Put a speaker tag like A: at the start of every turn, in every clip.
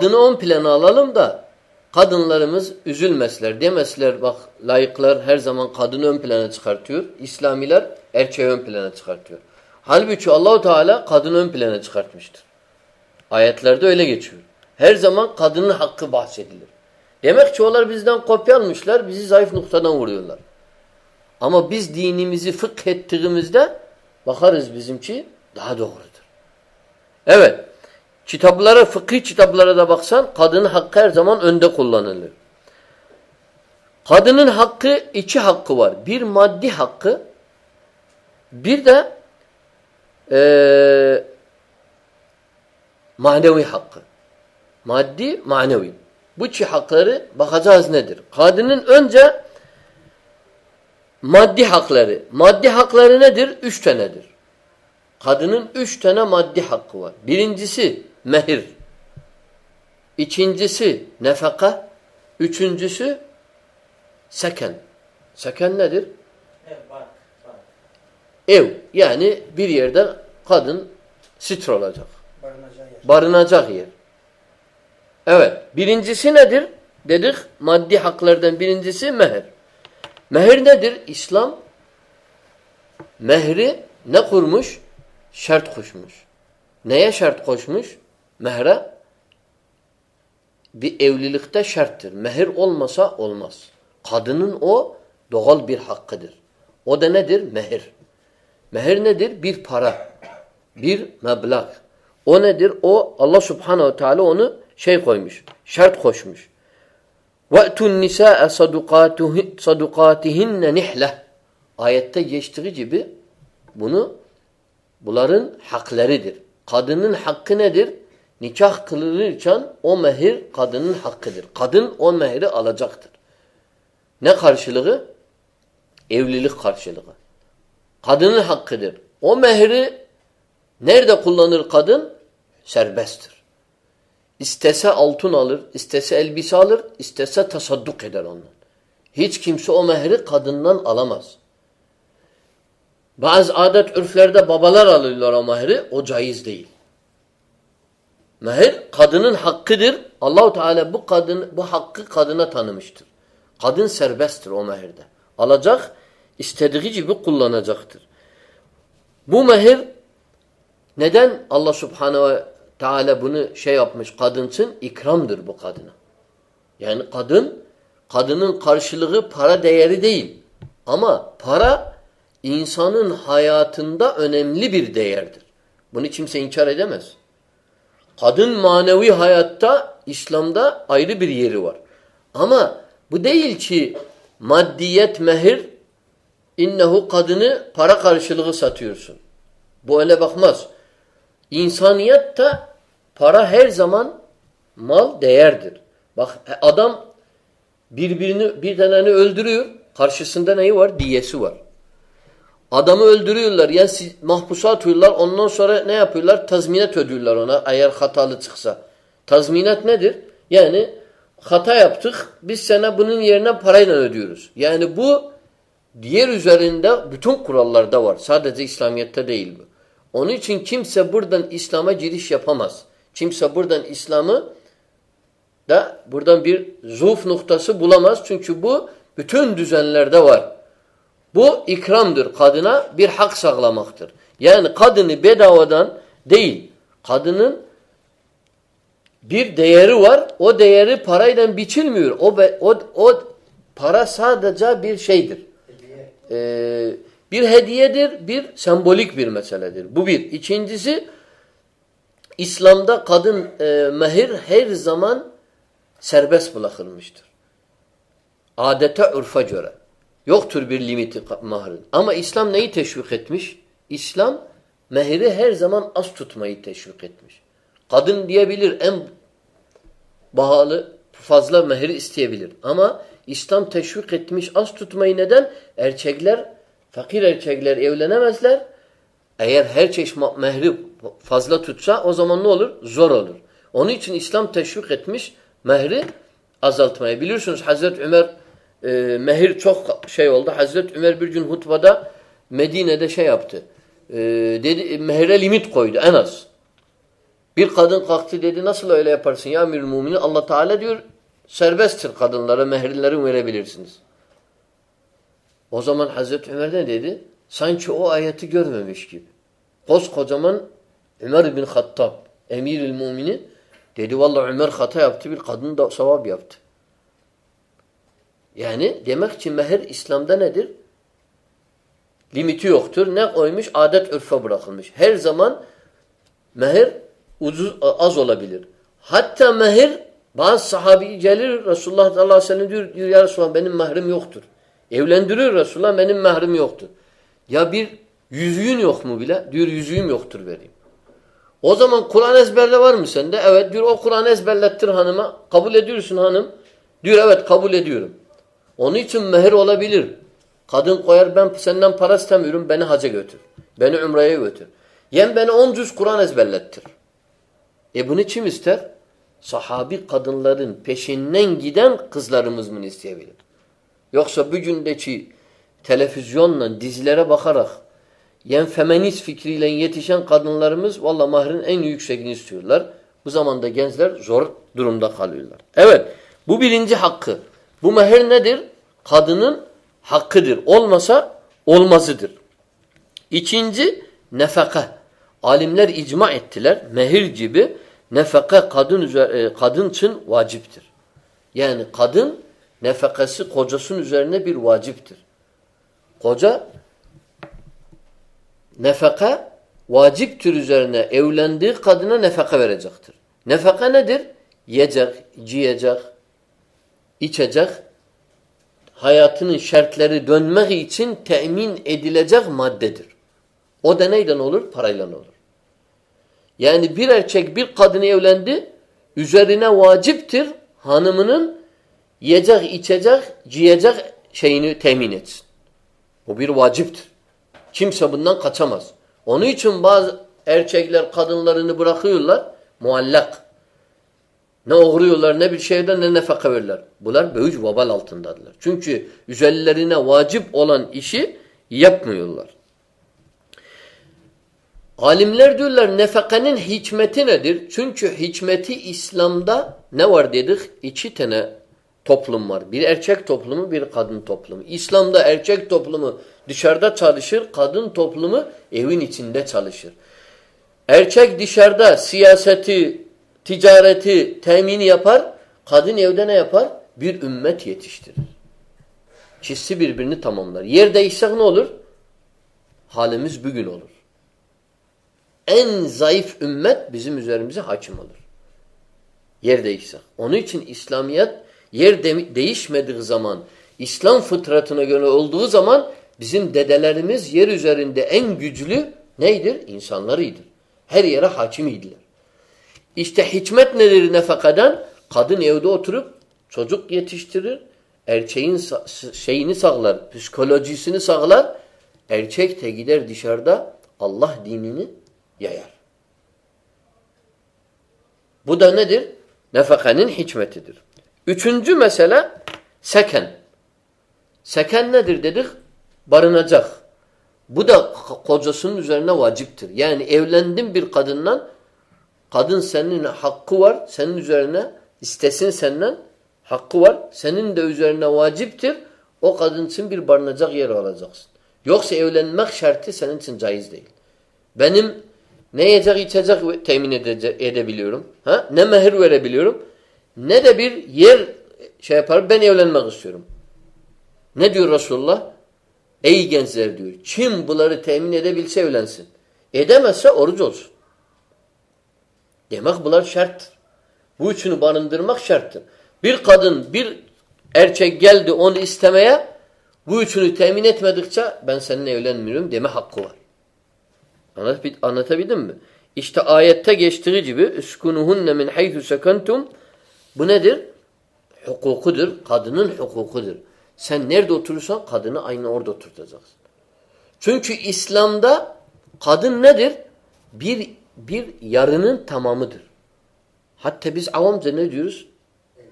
A: kadını ön plana alalım da kadınlarımız üzülmesler. Demesler bak layıklar her zaman kadını ön plana çıkartıyor. İslamiler erkeği ön plana çıkartıyor. Halbuki Allahu Teala kadını ön plana çıkartmıştır. Ayetlerde öyle geçiyor. Her zaman kadının hakkı bahsedilir. Demek ki onlar bizden kopya almışlar, bizi zayıf noktadan vuruyorlar. Ama biz dinimizi fıkh ettiğimizde bakarız bizimki daha doğrudur. Evet. Kitaplara, fıkhi kitaplara da baksan kadının hakkı her zaman önde kullanılır. Kadının hakkı iki hakkı var. Bir maddi hakkı, bir de ee, manevi hakkı. Maddi, manevi. Bu iki hakları bakacağız nedir? Kadının önce maddi hakları. Maddi hakları nedir? Üç tanedir. Kadının üç tane maddi hakkı var. Birincisi mehir. İkincisi nefaka. Üçüncüsü seken. Seken nedir? Ev. Yani bir yerde kadın sitre olacak.
B: Barınacağı yer.
A: Barınacak yer. Evet. Birincisi nedir? Dedik maddi haklardan birincisi meher. Meher nedir? İslam mehri ne kurmuş? Şart koşmuş. Neye şart koşmuş? Mehre bir evlilikte şarttır. Mehir olmasa olmaz. Kadının o doğal bir hakkıdır. O da nedir? Mehir. Mehir nedir? Bir para. Bir meblağ. O nedir? O Allah subhanehu teala onu şey koymuş. Şart koşmuş. وَأْتُ النِّسَاءَ صَدُقَاتِهِنَّ نِحْلَةً Ayette geçtiği gibi bunu bunların haklarıdır. Kadının hakkı nedir? Nikah kılınırken o mehir kadının hakkıdır. Kadın o mehri alacaktır. Ne karşılığı? Evlilik karşılığı. Kadının hakkıdır. O mehri nerede kullanır kadın? Serbesttir. İstese altın alır, istese elbise alır, istese tasadduk eder ondan. Hiç kimse o mehri kadından alamaz. Bazı adet ürflerde babalar alırlar o mehri, o caiz değil. Mehir kadının hakkıdır. Allahu Teala bu kadın bu hakkı kadına tanımıştır. Kadın serbesttir o mehirde. Alacak, istediği gibi kullanacaktır. Bu mehir neden Allah Subhanahu ve Teala bunu şey yapmış kadınsın? ikramdır bu kadına. Yani kadın, kadının karşılığı para değeri değil. Ama para insanın hayatında önemli bir değerdir. Bunu kimse inkar edemez. Kadın manevi hayatta İslam'da ayrı bir yeri var. Ama bu değil ki maddiyet mehir innehu kadını para karşılığı satıyorsun. Bu öyle bakmaz. İnsaniyette para her zaman mal değerdir. Bak adam birbirini bir taneni öldürüyor. Karşısında neyi var? Diyesi var. Adamı öldürüyorlar. Yani mahpusa atıyorlar. Ondan sonra ne yapıyorlar? Tazminat ödüyorlar ona eğer hatalı çıksa. Tazminat nedir? Yani hata yaptık. Biz sana bunun yerine parayla ödüyoruz. Yani bu diğer üzerinde bütün kurallarda var. Sadece İslamiyet'te değil bu. Onun için kimse buradan İslam'a giriş yapamaz. Kimse buradan İslam'ı da buradan bir zuf noktası bulamaz. Çünkü bu bütün düzenlerde var. Bu ikramdır. Kadına bir hak sağlamaktır. Yani kadını bedavadan değil, kadının bir değeri var. O değeri parayla biçilmiyor. O, o, o para sadece bir şeydir. Ee, bir hediyedir, bir sembolik bir meseledir. Bu bir. İkincisi, İslam'da kadın e, mehir her zaman serbest bırakılmıştır. Adete, urfa göre. Yoktur bir limiti mahrin. Ama İslam neyi teşvik etmiş? İslam mehri her zaman az tutmayı teşvik etmiş. Kadın diyebilir en bahalı fazla mehri isteyebilir. Ama İslam teşvik etmiş az tutmayı neden? Erkekler, fakir erkekler evlenemezler. Eğer her çeşit mehri fazla tutsa o zaman ne olur? Zor olur. Onun için İslam teşvik etmiş mehri azaltmayı. Biliyorsunuz Hazreti Ömer e, mehir çok şey oldu. Hazreti Ömer bir gün hutbada Medine'de şey yaptı. E, dedi mehire limit koydu en az. Bir kadın kalktı dedi nasıl öyle yaparsın ya emir müminin? Allah Teala diyor serbesttir kadınlara mehirlerin verebilirsiniz. O zaman Hazreti Ömer ne dedi? Sanki o ayeti görmemiş gibi. Koskocaman Ömer bin Hattab emiril mümini dedi vallahi Ömer hata yaptı bir kadın da sevap yaptı. Yani demek ki mehir İslam'da nedir? Limiti yoktur. Ne koymuş? Adet örfe bırakılmış. Her zaman mehir ucuz, az olabilir. Hatta mehir bazı sahabi gelir Resulullah sallallahu aleyhi ve sellem diyor, ya Resulullah benim mehrim yoktur. Evlendiriyor Resulullah benim mehrim yoktur. Ya bir yüzüğün yok mu bile? Diyor yüzüğüm yoktur vereyim. O zaman Kur'an ezberle var mı sende? Evet diyor o Kur'an'ı ezberlettir hanıma. Kabul ediyorsun hanım. Diyor evet kabul ediyorum. Onun için mehir olabilir. Kadın koyar ben senden para istemiyorum beni haca götür. Beni umreye götür. Yen beni on cüz Kur'an ezberlettir. E bunu kim ister? Sahabi kadınların peşinden giden kızlarımız mı isteyebilir? Yoksa bugündeki televizyonla dizilere bakarak yen feminist fikriyle yetişen kadınlarımız valla mahrin en yüksekini istiyorlar. Bu zamanda gençler zor durumda kalıyorlar. Evet bu birinci hakkı. Bu mehir nedir? Kadının hakkıdır. Olmasa olmazıdır. İkinci nefaka. Alimler icma ettiler. Mehir gibi nefaka kadın üzeri, kadın için vaciptir. Yani kadın nefakası kocasının üzerine bir vaciptir. Koca nefaka vaciptir üzerine evlendiği kadına nefaka verecektir. Nefaka nedir? Yiyecek, giyecek, içecek, hayatının şartları dönmek için temin edilecek maddedir. O da neyden olur? Parayla olur. Yani bir erkek bir kadını evlendi, üzerine vaciptir hanımının yiyecek, içecek, giyecek şeyini temin etsin. O bir vaciptir. Kimse bundan kaçamaz. Onun için bazı erkekler kadınlarını bırakıyorlar muallak. Ne uğruyorlar ne bir şeyden ne nefaka verirler. Bunlar böyüc vabal altındadılar. Çünkü üzerlerine vacip olan işi yapmıyorlar. Alimler diyorlar nefekanın hikmeti nedir? Çünkü hikmeti İslam'da ne var dedik? İki tane toplum var. Bir erkek toplumu, bir kadın toplumu. İslam'da erkek toplumu dışarıda çalışır, kadın toplumu evin içinde çalışır. Erkek dışarıda siyaseti, ticareti, temini yapar, kadın evde ne yapar? Bir ümmet yetiştirir. Çizsi birbirini tamamlar. Yer değişsek ne olur? Halimiz bugün olur. En zayıf ümmet bizim üzerimize hakim olur. Yer değişsek. Onun için İslamiyet yer de değişmediği zaman, İslam fıtratına göre olduğu zaman bizim dedelerimiz yer üzerinde en güçlü neydir? İnsanlarıydı. Her yere hakimiydiler. İşte hikmet nedir nefakadan? Kadın evde oturup çocuk yetiştirir, erkeğin şeyini sağlar, psikolojisini sağlar. Erkek de gider dışarıda Allah dinini yayar. Bu da nedir? Nefakanın hikmetidir. Üçüncü mesele seken. Seken nedir dedik? Barınacak. Bu da kocasının üzerine vaciptir. Yani evlendin bir kadından kadın senin hakkı var. Senin üzerine istesin senden hakkı var. Senin de üzerine vaciptir. O kadın için bir barınacak yer alacaksın. Yoksa evlenmek şartı senin için caiz değil. Benim ne yiyecek içecek temin edebiliyorum. Ha? Ne mehir verebiliyorum. Ne de bir yer şey yapar. Ben evlenmek istiyorum. Ne diyor Resulullah? Ey gençler diyor. Kim bunları temin edebilse evlensin. Edemezse oruç olsun. Demek bunlar şarttır. Bu üçünü barındırmak şarttır. Bir kadın, bir erkek geldi onu istemeye bu üçünü temin etmedikçe ben seninle evlenmiyorum deme hakkı var. Anlatabildim mi? İşte ayette geçtiği gibi üskunuhunne min haythu sekentum bu nedir? Hukukudur. Kadının hukukudur. Sen nerede oturursan kadını aynı orada oturtacaksın. Çünkü İslam'da kadın nedir? Bir, bir yarının tamamıdır. Hatta biz avamca ne diyoruz?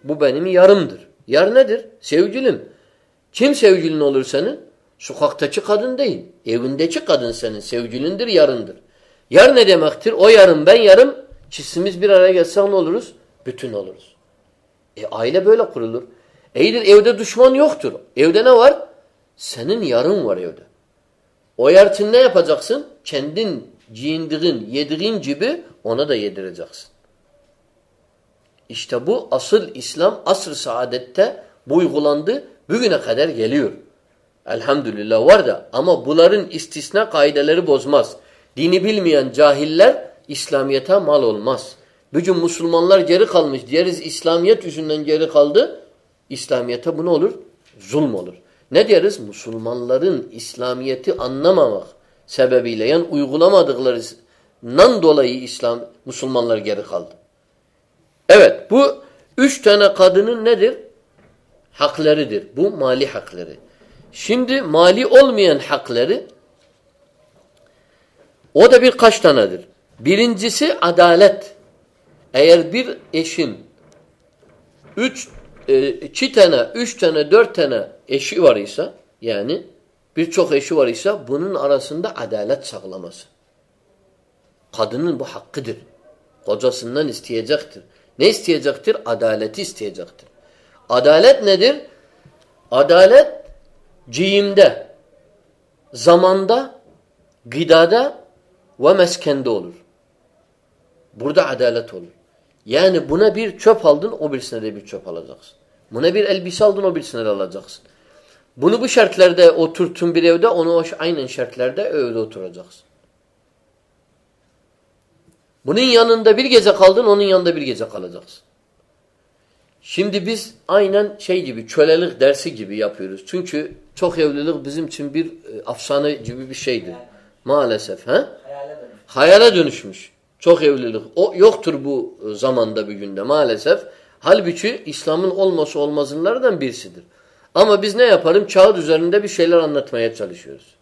A: Bu benim yarımdır. Yar nedir? Sevgilim. Kim sevgilin olur senin? Sokaktaki kadın değil. Evindeki kadın senin. Sevgilindir, yarındır. Yar ne demektir? O yarım ben yarım Çizimiz bir araya gelse ne oluruz? Bütün oluruz. E aile böyle kurulur. İyidir evde düşman yoktur. Evde ne var? Senin yarın var evde. O yarın ne yapacaksın? Kendin giyindiğin, yediğin gibi ona da yedireceksin. İşte bu asıl İslam, asr saadette bu uygulandı. Bugüne kadar geliyor. Elhamdülillah var da ama bunların istisna kaideleri bozmaz. Dini bilmeyen cahiller İslamiyet'e mal olmaz. Bugün Müslümanlar geri kalmış. Diğeriz İslamiyet yüzünden geri kaldı. İslamiyet'e bu ne olur? Zulm olur. Ne deriz? Müslümanların İslamiyet'i anlamamak sebebiyle yani uygulamadıklarından dolayı İslam Müslümanlar geri kaldı. Evet bu üç tane kadının nedir? Haklarıdır. Bu mali hakları. Şimdi mali olmayan hakları o da birkaç tanedir. Birincisi adalet. Eğer bir eşin üç, e, iki tane, üç tane, dört tane eşi var ise yani birçok eşi var ise bunun arasında adalet sağlaması. Kadının bu hakkıdır. Kocasından isteyecektir. Ne isteyecektir? Adaleti isteyecektir. Adalet nedir? Adalet ciyimde, zamanda, gıdada ve meskende olur. Burada adalet olur. Yani buna bir çöp aldın, o birisine de bir çöp alacaksın. Buna bir elbise aldın, o birisine de alacaksın. Bunu bu şartlarda oturtun bir evde, onu aynen şartlarda evde oturacaksın. Bunun yanında bir gece kaldın, onun yanında bir gece kalacaksın. Şimdi biz aynen şey gibi, kölelik dersi gibi yapıyoruz. Çünkü çok evlilik bizim için bir e, afsane gibi bir şeydir. Maalesef. He? Hayale dönüşmüş. Hayale dönüşmüş. Çok evlilik. O yoktur bu e, zamanda bir günde maalesef. Halbuki İslam'ın olması olmazlardan birisidir. Ama biz ne yapalım? Çağ üzerinde bir şeyler anlatmaya çalışıyoruz.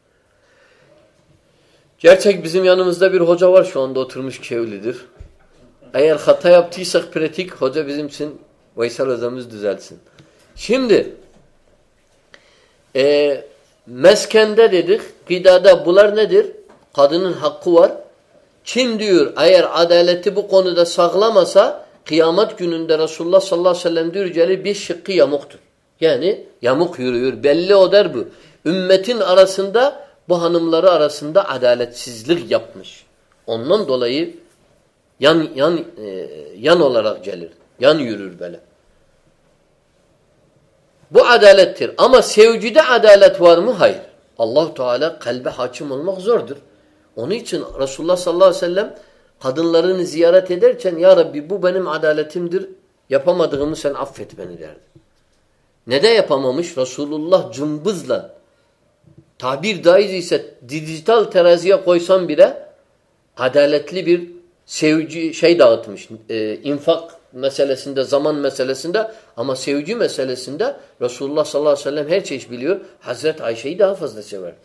A: Gerçek bizim yanımızda bir hoca var şu anda oturmuş kevlidir. Eğer hata yaptıysak pratik hoca bizim için Veysel hocamız düzelsin. Şimdi e, meskende dedik, gıdada bunlar nedir? Kadının hakkı var. Kim diyor eğer adaleti bu konuda sağlamasa kıyamet gününde Resulullah sallallahu aleyhi ve sellem diyor bir şıkkı yamuktur. Yani yamuk yürüyor. Belli o der bu. Ümmetin arasında bu hanımları arasında adaletsizlik yapmış. Ondan dolayı yan yan e, yan olarak gelir. Yan yürür böyle. Bu adalettir. Ama sevgide adalet var mı? Hayır. allah Teala kalbe hakim olmak zordur. Onun için Resulullah sallallahu aleyhi ve sellem kadınlarını ziyaret ederken Ya Rabbi bu benim adaletimdir. Yapamadığımı sen affet beni derdi. Ne de yapamamış? Resulullah cımbızla tabir daiz ise dijital teraziye koysan bile adaletli bir sevgi şey dağıtmış. E, infak meselesinde, zaman meselesinde ama sevgi meselesinde Resulullah sallallahu aleyhi ve sellem her şeyi biliyor. Hazreti Ayşe'yi daha fazla severdi.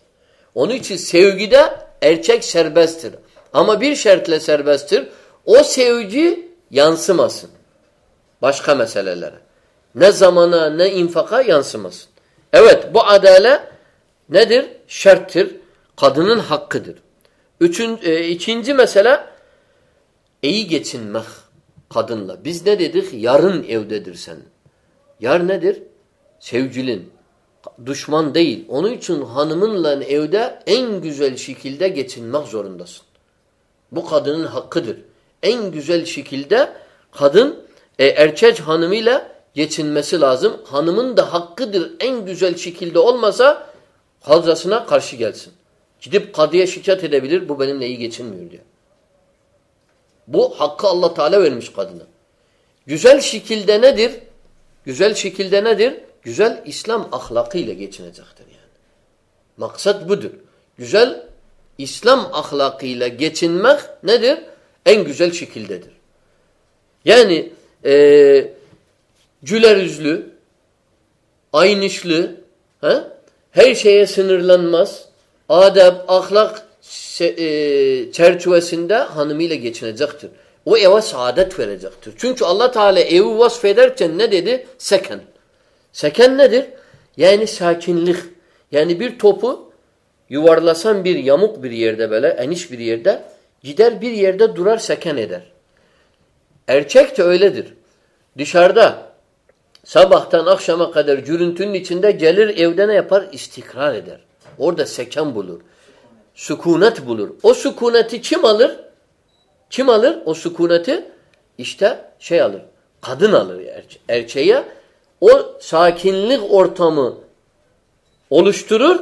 A: Onun için sevgide erkek serbesttir. Ama bir şartla serbesttir. O sevgi yansımasın. Başka meselelere. Ne zamana ne infaka yansımasın. Evet bu adale nedir? Şarttır. Kadının hakkıdır. Üçün, e, ikinci mesele iyi geçinmek kadınla. Biz ne dedik? Yarın evdedir sen. Yar nedir? Sevgilin. Düşman değil. Onun için hanımınla evde en güzel şekilde geçinmek zorundasın. Bu kadının hakkıdır. En güzel şekilde kadın e, erkek hanımıyla geçinmesi lazım. Hanımın da hakkıdır en güzel şekilde olmasa kocasına karşı gelsin. Gidip kadıya şikayet edebilir. Bu benimle iyi geçinmiyor diye. Bu hakkı Allah Teala vermiş kadına. Güzel şekilde nedir? Güzel şekilde nedir? Güzel İslam ahlakıyla geçinecektir yani. Maksat budur. Güzel İslam ahlakıyla geçinmek nedir? En güzel şekildedir. Yani e, güler yüzlü, aynışlı, he? her şeye sınırlanmaz, adab, ahlak e, çerçevesinde hanımıyla geçinecektir. O eve saadet verecektir. Çünkü Allah Teala evi vasfederken ne dedi? Seken. Seken nedir? Yani sakinlik. Yani bir topu yuvarlasan bir yamuk bir yerde böyle eniş bir yerde gider bir yerde durar seken eder. Erkek de öyledir. Dışarıda sabahtan akşama kadar cürüntünün içinde gelir evde ne yapar? İstikrar eder. Orada sekan bulur. Sükunet bulur. O sükuneti kim alır? Kim alır o sükuneti? İşte şey alır. Kadın alır erçe erçeğe. O sakinlik ortamı oluşturur.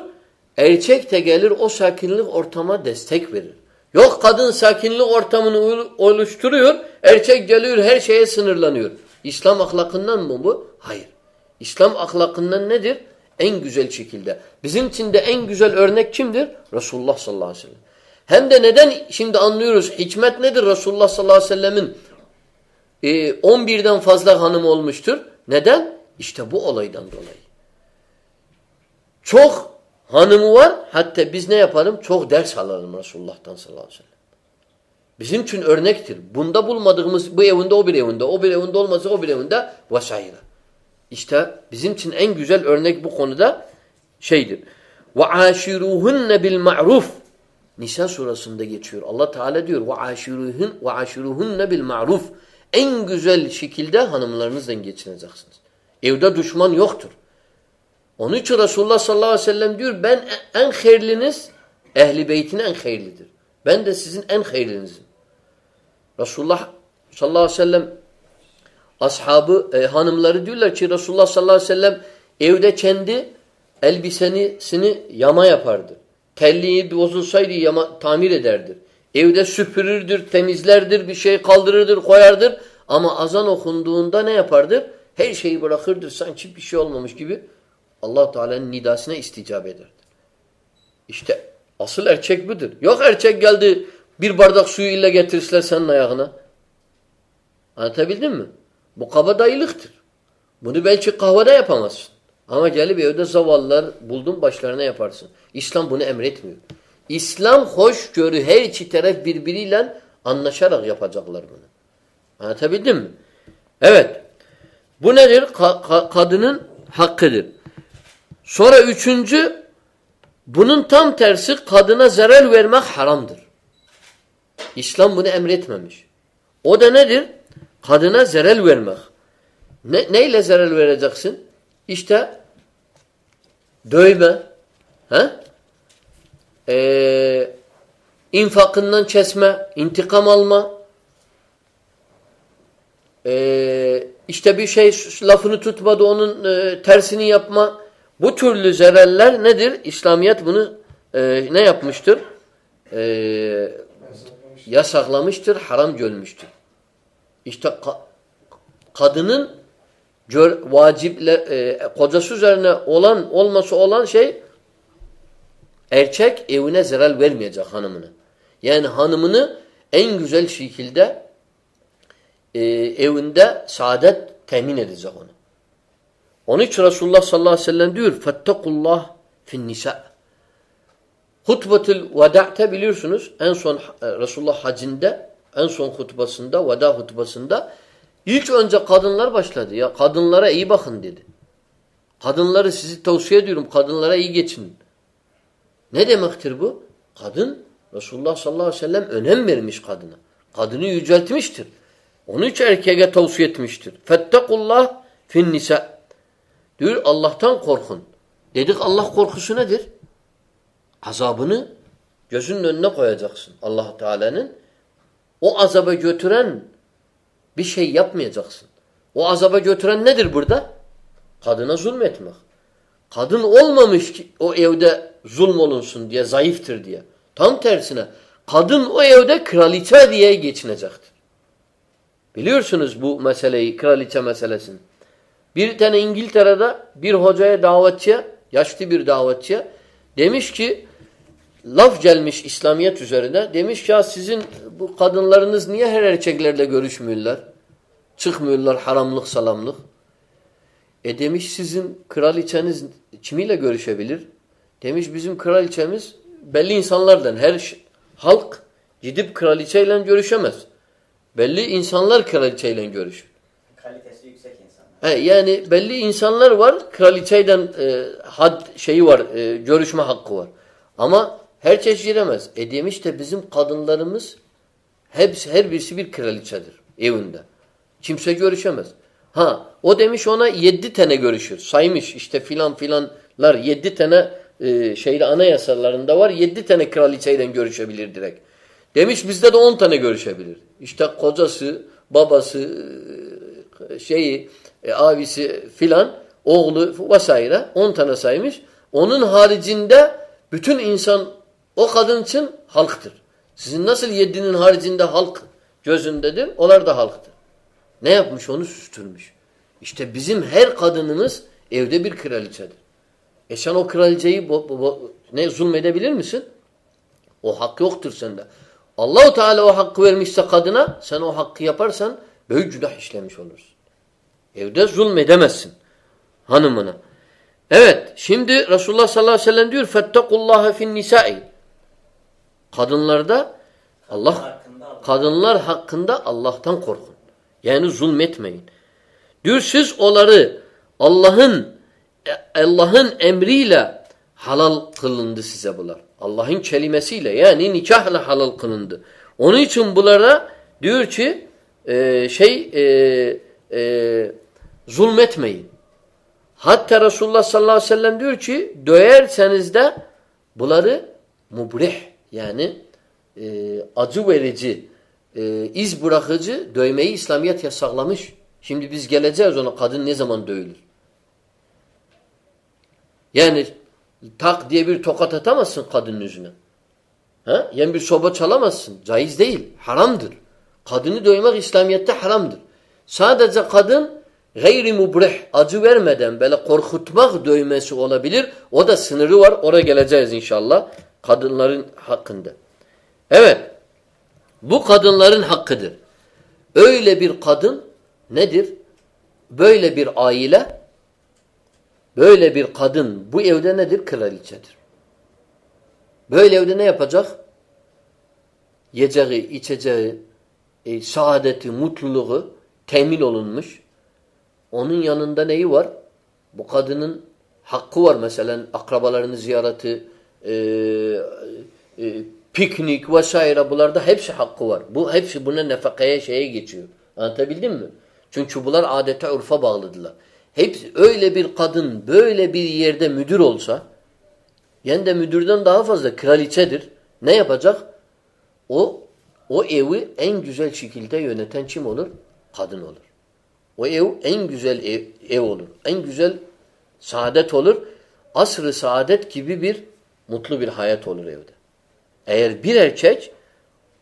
A: Erkek de gelir o sakinlik ortama destek verir. Yok kadın sakinlik ortamını oluşturuyor. Erkek geliyor her şeye sınırlanıyor. İslam ahlakından mı bu? Hayır. İslam ahlakından nedir? En güzel şekilde. Bizim için de en güzel örnek kimdir? Resulullah sallallahu aleyhi ve sellem. Hem de neden şimdi anlıyoruz hikmet nedir? Resulullah sallallahu aleyhi ve sellemin e, 11'den fazla hanım olmuştur. Neden? İşte bu olaydan dolayı. Çok hanımı var. Hatta biz ne yapalım? Çok ders alalım Resulullah'tan sallallahu aleyhi ve sellem. Bizim için örnektir. Bunda bulmadığımız bu evinde o bir evinde, o bir evinde olmasa o bir evinde vesaire. İşte bizim için en güzel örnek bu konuda şeydir. Ve aşiruhunne bil ma'ruf. Nisa surasında geçiyor. Allah Teala diyor ve aşiruhun ve aşiruhunne bil ma'ruf. En güzel şekilde hanımlarınızla geçineceksiniz. Evde düşman yoktur. Onun için Resulullah sallallahu aleyhi ve sellem diyor ben en hayırlınız ehli beytin en hayırlıdır. Ben de sizin en hayırlınızım. Resulullah sallallahu aleyhi ve sellem ashabı e, hanımları diyorlar ki Resulullah sallallahu aleyhi ve sellem evde kendi elbisesini yama yapardı. Telliği bozulsaydı yama, tamir ederdir. Evde süpürürdür, temizlerdir, bir şey kaldırırdır, koyardır. Ama azan okunduğunda ne yapardır? Her şeyi bırakırdır sanki bir şey olmamış gibi allah Teala'nın nidasına isticap ederdir. İşte asıl erkek budur. Yok erkek geldi bir bardak suyu ille getirişler senin ayağına. Anlatabildim mi? Bu kabadayılıktır. Bunu belki kahvede yapamazsın. Ama gelip evde zavallılar buldun başlarına yaparsın. İslam bunu emretmiyor. İslam hoşgörü her iki taraf birbiriyle anlaşarak yapacaklar bunu. Anlatabildim mi? Evet. Bu nedir? Ka ka kadının hakkıdır. Sonra üçüncü bunun tam tersi kadına zarar vermek haramdır. İslam bunu emretmemiş. O da nedir? Kadına zarar vermek. Ne, neyle zarar vereceksin? İşte dövme, he? Ee, infakından kesme, intikam alma, ee, işte bir şey lafını tutmadı onun e, tersini yapma. Bu türlü zararlar nedir? İslamiyet bunu e, ne yapmıştır? E, yasaklamıştır, haram görmüştür. İşte ka kadının gör, vaciple e, kocası üzerine olan olması olan şey erkek evine zarar vermeyecek hanımını. Yani hanımını en güzel şekilde e, evinde saadet temin edecek onu. Onun için Resulullah sallallahu aleyhi ve sellem diyor فَاتَّقُوا fin nisa. Hutbetul veda'te biliyorsunuz en son e, Resulullah hacinde en son hutbasında veda hutbasında ilk önce kadınlar başladı. Ya kadınlara iyi bakın dedi. Kadınları sizi tavsiye ediyorum. Kadınlara iyi geçin. Ne demektir bu? Kadın Resulullah sallallahu aleyhi ve sellem önem vermiş kadına. Kadını yüceltmiştir. Onu için erkeğe tavsiye etmiştir. Fettekullah fin nisa. Diyor Allah'tan korkun. Dedik Allah korkusu nedir? Azabını gözünün önüne koyacaksın allah Teala'nın. O azaba götüren bir şey yapmayacaksın. O azaba götüren nedir burada? Kadına zulmetmek. Kadın olmamış ki o evde zulm olunsun diye, zayıftır diye. Tam tersine kadın o evde kraliçe diye geçinecektir. Biliyorsunuz bu meseleyi, kraliçe meselesini. Bir tane İngiltere'de bir hocaya davetçiye, yaşlı bir davetçiye demiş ki laf gelmiş İslamiyet üzerine. Demiş ki ya sizin bu kadınlarınız niye her erkeklerle görüşmüyorlar? Çıkmıyorlar haramlık salamlık. E demiş sizin kraliçeniz kimiyle görüşebilir? Demiş bizim kraliçemiz belli insanlardan her halk gidip kraliçeyle görüşemez. Belli insanlar kraliçeyle görüşür.
B: Kalitesi yüksek insanlar.
A: He, yani belli insanlar var kraliçeyle e, had şeyi var, e, görüşme hakkı var. Ama her çeşit giremez. E demiş de bizim kadınlarımız hepsi her birisi bir kraliçedir evinde. Kimse görüşemez. Ha o demiş ona yedi tane görüşür. Saymış işte filan filanlar yedi tane e, şeyde anayasalarında var. Yedi tane kraliçeyle görüşebilir direkt. Demiş bizde de on tane görüşebilir. İşte kocası, babası, e, şeyi, e, abisi filan, oğlu vesaire on tane saymış. Onun haricinde bütün insan o kadın için halktır. Sizin nasıl yedinin haricinde halk gözündedir, onlar da halktır. Ne yapmış? Onu süstürmüş. İşte bizim her kadınımız evde bir kraliçedir. E sen o kraliçeyi bo, bo, bo, ne zulmedebilir misin? O hak yoktur sende. Allahu Teala o hakkı vermişse kadına sen o hakkı yaparsan büyük günah işlemiş olursun. Evde zulmedemezsin hanımına. Evet şimdi Resulullah sallallahu aleyhi ve sellem diyor fettekullaha fin nisai. Kadınlarda Allah kadınlar hakkında Allah'tan korkun. Yani zulmetmeyin. Diyor siz onları Allah'ın Allah'ın emriyle halal kılındı size bunlar. Allah'ın kelimesiyle yani nikahla halal kılındı. Onun için bunlara diyor ki e, şey e, e, zulmetmeyin. Hatta Resulullah sallallahu aleyhi ve sellem diyor ki döyerseniz de bunları mubrih yani e, acı verici, e, iz bırakıcı dövmeyi İslamiyet yasaklamış. Şimdi biz geleceğiz ona kadın ne zaman dövülür? Yani tak diye bir tokat atamazsın kadının yüzüne. Ha? Yani bir soba çalamazsın. Caiz değil. Haramdır. Kadını dövmek İslamiyet'te haramdır. Sadece kadın gayri mubrih, acı vermeden böyle korkutmak dövmesi olabilir. O da sınırı var. Oraya geleceğiz inşallah. Kadınların hakkında. Evet. Bu kadınların hakkıdır. Öyle bir kadın nedir? Böyle bir aile Böyle bir kadın bu evde nedir? Kraliçedir. Böyle evde ne yapacak? Yiyeceği, içeceği, e, saadeti, mutluluğu temin olunmuş. Onun yanında neyi var? Bu kadının hakkı var mesela akrabalarını ziyareti, e, e, piknik vesaire bunlarda hepsi hakkı var. Bu hepsi buna nefakaya şeye geçiyor. Anlatabildim mi? Çünkü bunlar adete urfa bağlıdılar. Hep öyle bir kadın böyle bir yerde müdür olsa yani de müdürden daha fazla kraliçedir. Ne yapacak? O o evi en güzel şekilde yöneten kim olur? Kadın olur. O ev en güzel ev, ev olur. En güzel saadet olur. Asr-ı saadet gibi bir mutlu bir hayat olur evde. Eğer bir erkek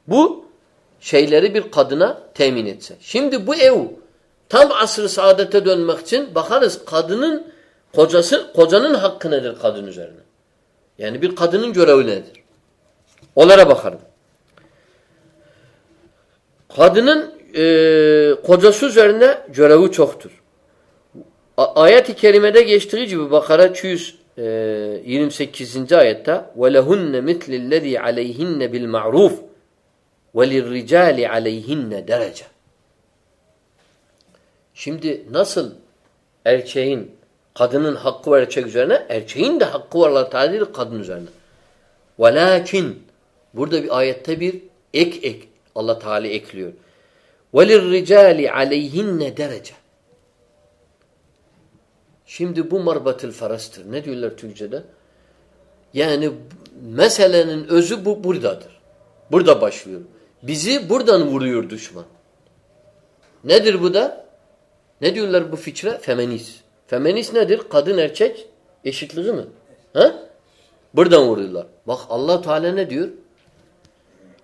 A: bu şeyleri bir kadına temin etse. Şimdi bu ev Tam asr-ı saadete dönmek için bakarız kadının kocası kocanın hakkı nedir kadın üzerine? Yani bir kadının görevi nedir? Onlara bakarım. Kadının e, kocası üzerine görevi çoktur. Ayet-i kerimede geçtiği gibi Bakara 228. E, ayette وَلَهُنَّ مِثْلِ الَّذ۪ي عَلَيْهِنَّ بِالْمَعْرُوفِ وَلِلْرِجَالِ عَلَيْهِنَّ دَرَجَةً Şimdi nasıl erkeğin, kadının hakkı var erkek üzerine, erkeğin de hakkı var Allah Teala kadın üzerine. Velakin burada bir ayette bir ek ek Allah Teala ekliyor. وَلِلْرِجَالِ عَلَيْهِنَّ derece. Şimdi bu marbatıl farastır. Ne diyorlar Türkçe'de? Yani meselenin özü bu buradadır. Burada başlıyor. Bizi buradan vuruyor düşman. Nedir bu da? Ne diyorlar bu fikre? Feminist. Feminist nedir? Kadın erkek eşitliği mi? Ha? Buradan vuruyorlar. Bak Allah Teala ne diyor?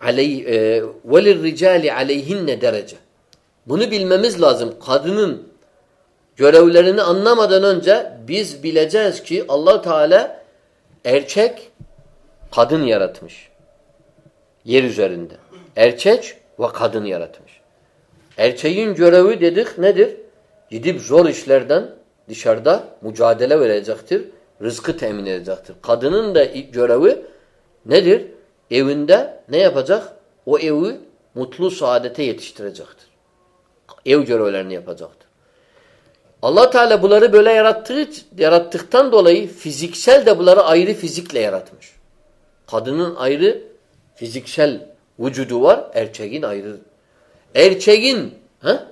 A: Aley e, velir ricali aleyhinne derece. Bunu bilmemiz lazım. Kadının görevlerini anlamadan önce biz bileceğiz ki Allah Teala erkek kadın yaratmış. Yer üzerinde. Erkek ve kadın yaratmış. Erkeğin görevi dedik nedir? Gidip zor işlerden dışarıda mücadele verecektir. Rızkı temin edecektir. Kadının da görevi nedir? Evinde ne yapacak? O evi mutlu saadete yetiştirecektir. Ev görevlerini yapacaktır. Allah Teala bunları böyle yarattığı, yarattıktan dolayı fiziksel de bunları ayrı fizikle yaratmış. Kadının ayrı fiziksel vücudu var, erkeğin ayrı. Erkeğin ha?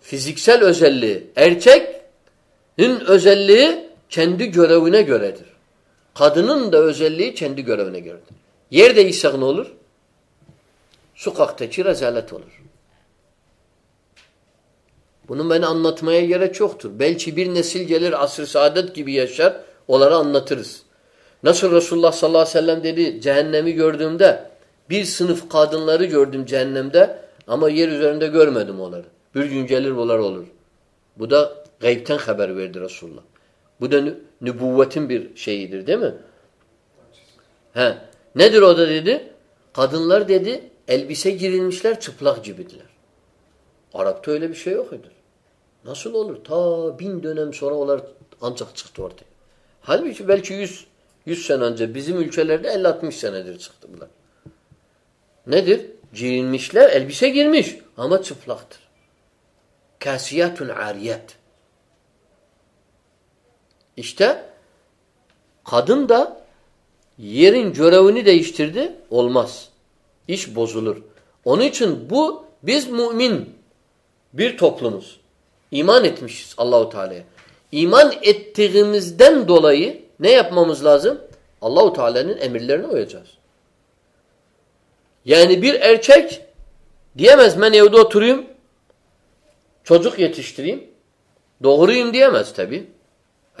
A: Fiziksel özelliği. Erkeğin özelliği kendi görevine göredir. Kadının da özelliği kendi görevine göredir. Yer değişsek ne olur? Sokaktaki rezalet olur. Bunu ben anlatmaya gerek yoktur. Belki bir nesil gelir asr-ı saadet gibi yaşar, onları anlatırız. Nasıl Resulullah sallallahu aleyhi ve sellem dedi, cehennemi gördüğümde bir sınıf kadınları gördüm cehennemde ama yer üzerinde görmedim onları. Bir gün gelir bunlar olur. Bu da gaybten haber verdi Resulullah. Bu da nübüvvetin bir şeyidir değil mi? He. Nedir o da dedi? Kadınlar dedi elbise girilmişler çıplak gibidiler. Arap'ta öyle bir şey yok idi. Nasıl olur? Ta bin dönem sonra onlar ancak çıktı ortaya. Halbuki belki yüz, yüz sene önce bizim ülkelerde 50-60 senedir çıktı bunlar. Nedir? Giyinmişler, elbise girmiş ama çıplaktır. Kasiyatun ariyat. İşte kadın da yerin görevini değiştirdi, olmaz. İş bozulur. Onun için bu biz mümin bir toplumuz. İman etmişiz Allahu Teala'ya. İman ettiğimizden dolayı ne yapmamız lazım? Allahu Teala'nın emirlerine uyacağız. Yani bir erkek diyemez ben evde oturayım, çocuk yetiştireyim, doğruyum diyemez tabi.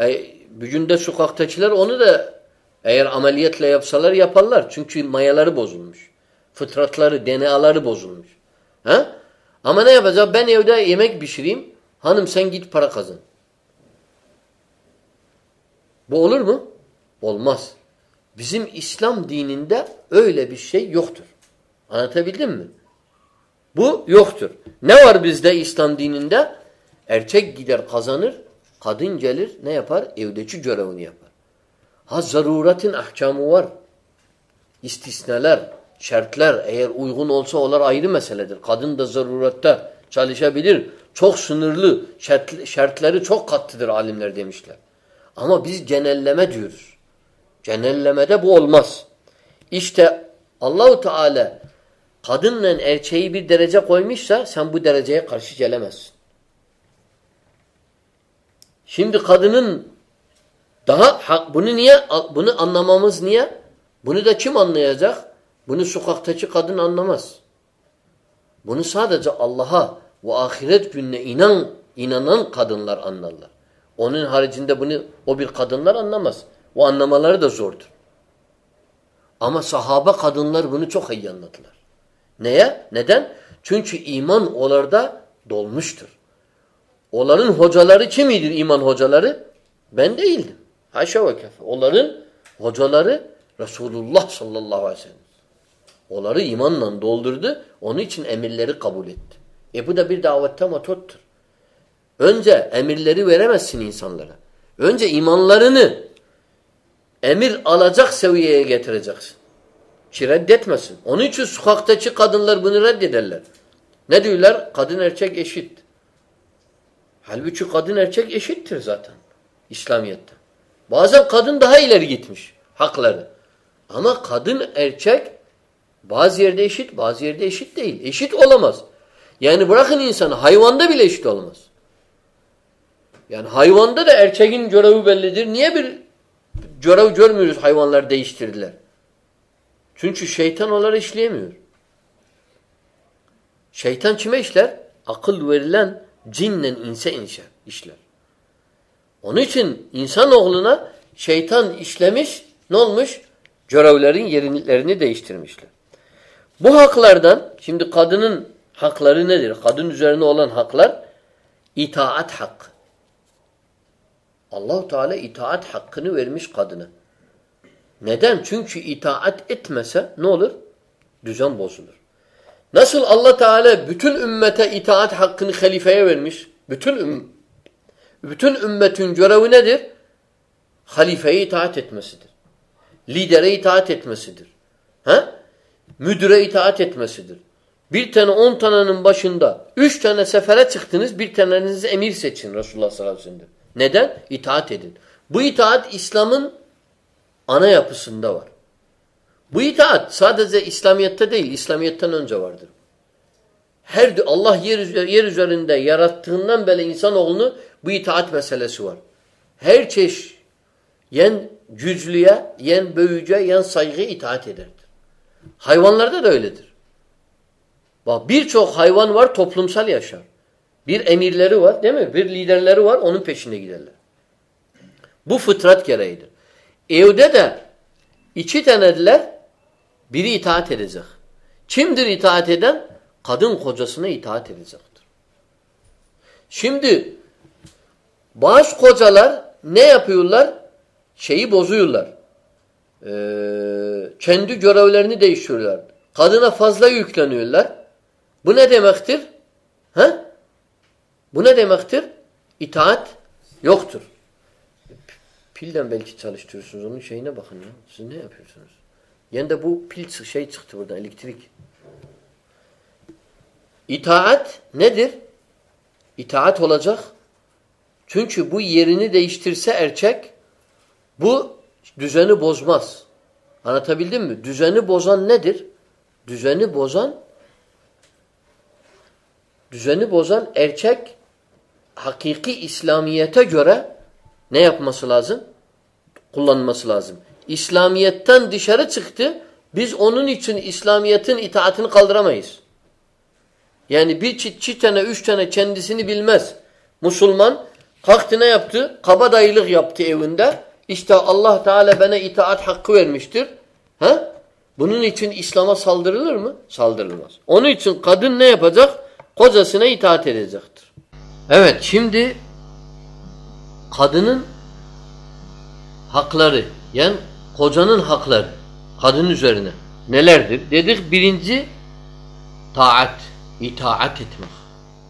A: E, bugün de sokaktakiler onu da eğer ameliyatla yapsalar yaparlar. Çünkü mayaları bozulmuş. Fıtratları, DNA'ları bozulmuş. Ha? Ama ne yapacak? Ben evde yemek pişireyim. Hanım sen git para kazan. Bu olur mu? Olmaz. Bizim İslam dininde öyle bir şey yoktur. Anlatabildim mi? Bu yoktur. Ne var bizde İslam dininde? Erkek gider kazanır, kadın gelir ne yapar? Evdeki görevini yapar. Ha zaruretin ahkamı var. İstisneler, şartlar eğer uygun olsa onlar ayrı meseledir. Kadın da zarurette çalışabilir. Çok sınırlı, şart, şartları çok katlıdır alimler demişler. Ama biz genelleme diyoruz. Genellemede bu olmaz. İşte Allahu Teala kadınla erkeği bir derece koymuşsa sen bu dereceye karşı gelemezsin. Şimdi kadının daha bunu niye bunu anlamamız niye? Bunu da kim anlayacak? Bunu sokaktaki kadın anlamaz. Bunu sadece Allah'a ve ahiret gününe inan inanan kadınlar anlarlar. Onun haricinde bunu o bir kadınlar anlamaz. O anlamaları da zordur. Ama sahaba kadınlar bunu çok iyi anladılar. Neye? Neden? Çünkü iman onlarda dolmuştur. Onların hocaları kimidir iman hocaları? Ben değildim. Haşa ve kefe. Onların hocaları Resulullah sallallahu aleyhi ve sellem. Onları imanla doldurdu. Onun için emirleri kabul etti. E bu da bir davette matottur. Önce emirleri veremezsin insanlara. Önce imanlarını emir alacak seviyeye getireceksin. Ki reddetmesin. Onun için sokaktaki kadınlar bunu reddederler. Ne diyorlar? Kadın erkek eşit. Halbuki kadın erkek eşittir zaten. İslamiyet'te. Bazen kadın daha ileri gitmiş hakları. Ama kadın erkek bazı yerde eşit, bazı yerde eşit değil. Eşit olamaz. Yani bırakın insanı hayvanda bile eşit olmaz. Yani hayvanda da erkeğin görevi bellidir. Niye bir görev görmüyoruz hayvanlar değiştirdiler? Çünkü şeytan onları işleyemiyor. Şeytan kime işler? Akıl verilen cinle inse inşer, işler. Onun için insanoğluna şeytan işlemiş, ne olmuş? Görevlerin yerlerini değiştirmişler. Bu haklardan, şimdi kadının hakları nedir? Kadın üzerine olan haklar, itaat hakkı. Allahu Teala itaat hakkını vermiş kadına. Neden? Çünkü itaat etmese ne olur? Düzen bozulur. Nasıl Allah Teala bütün ümmete itaat hakkını halifeye vermiş? Bütün üm bütün ümmetin görevi nedir? Halifeye itaat etmesidir. Lidere itaat etmesidir. Ha? Müdüre itaat etmesidir. Bir tane on tanenin başında üç tane sefere çıktınız bir tanenizi emir seçin Resulullah sallallahu aleyhi ve sellem. Neden? İtaat edin. Bu itaat İslam'ın ana yapısında var. Bu itaat sadece İslamiyet'te değil, İslamiyet'ten önce vardır. Her Allah yer, yer üzerinde yarattığından beri insanoğlunu bu itaat meselesi var. Her çeşit yen güçlüye, yen büyüce, yen saygı itaat ederdir. Hayvanlarda da öyledir. Bak birçok hayvan var toplumsal yaşar. Bir emirleri var değil mi? Bir liderleri var onun peşinde giderler. Bu fıtrat gereğidir. Evde de iki tanediler biri itaat edecek. Kimdir itaat eden? Kadın kocasına itaat edecektir. Şimdi bazı kocalar ne yapıyorlar? Şeyi bozuyorlar. Ee, kendi görevlerini değiştiriyorlar. Kadına fazla yükleniyorlar. Bu ne demektir? He? Bu ne demektir? İtaat yoktur. Pilden belki çalıştırıyorsunuz. Onun şeyine bakın ya. Siz ne yapıyorsunuz? Yani de bu pil şey çıktı buradan elektrik. İtaat nedir? İtaat olacak. Çünkü bu yerini değiştirse erkek bu düzeni bozmaz. Anlatabildim mi? Düzeni bozan nedir? Düzeni bozan düzeni bozan erkek hakiki İslamiyete göre ne yapması lazım? Kullanması lazım. İslamiyetten dışarı çıktı. Biz onun için İslamiyetin itaatini kaldıramayız. Yani bir çift, çift tane, üç tane kendisini bilmez. Müslüman kalktı ne yaptı? Kabadayılık yaptı evinde. İşte Allah Teala bana itaat hakkı vermiştir. Ha? Bunun için İslam'a saldırılır mı? Saldırılmaz. Onun için kadın ne yapacak? Kocasına itaat edecektir. Evet şimdi kadının hakları yani kocanın hakları kadın üzerine nelerdir? Dedik birinci taat, itaat etmek.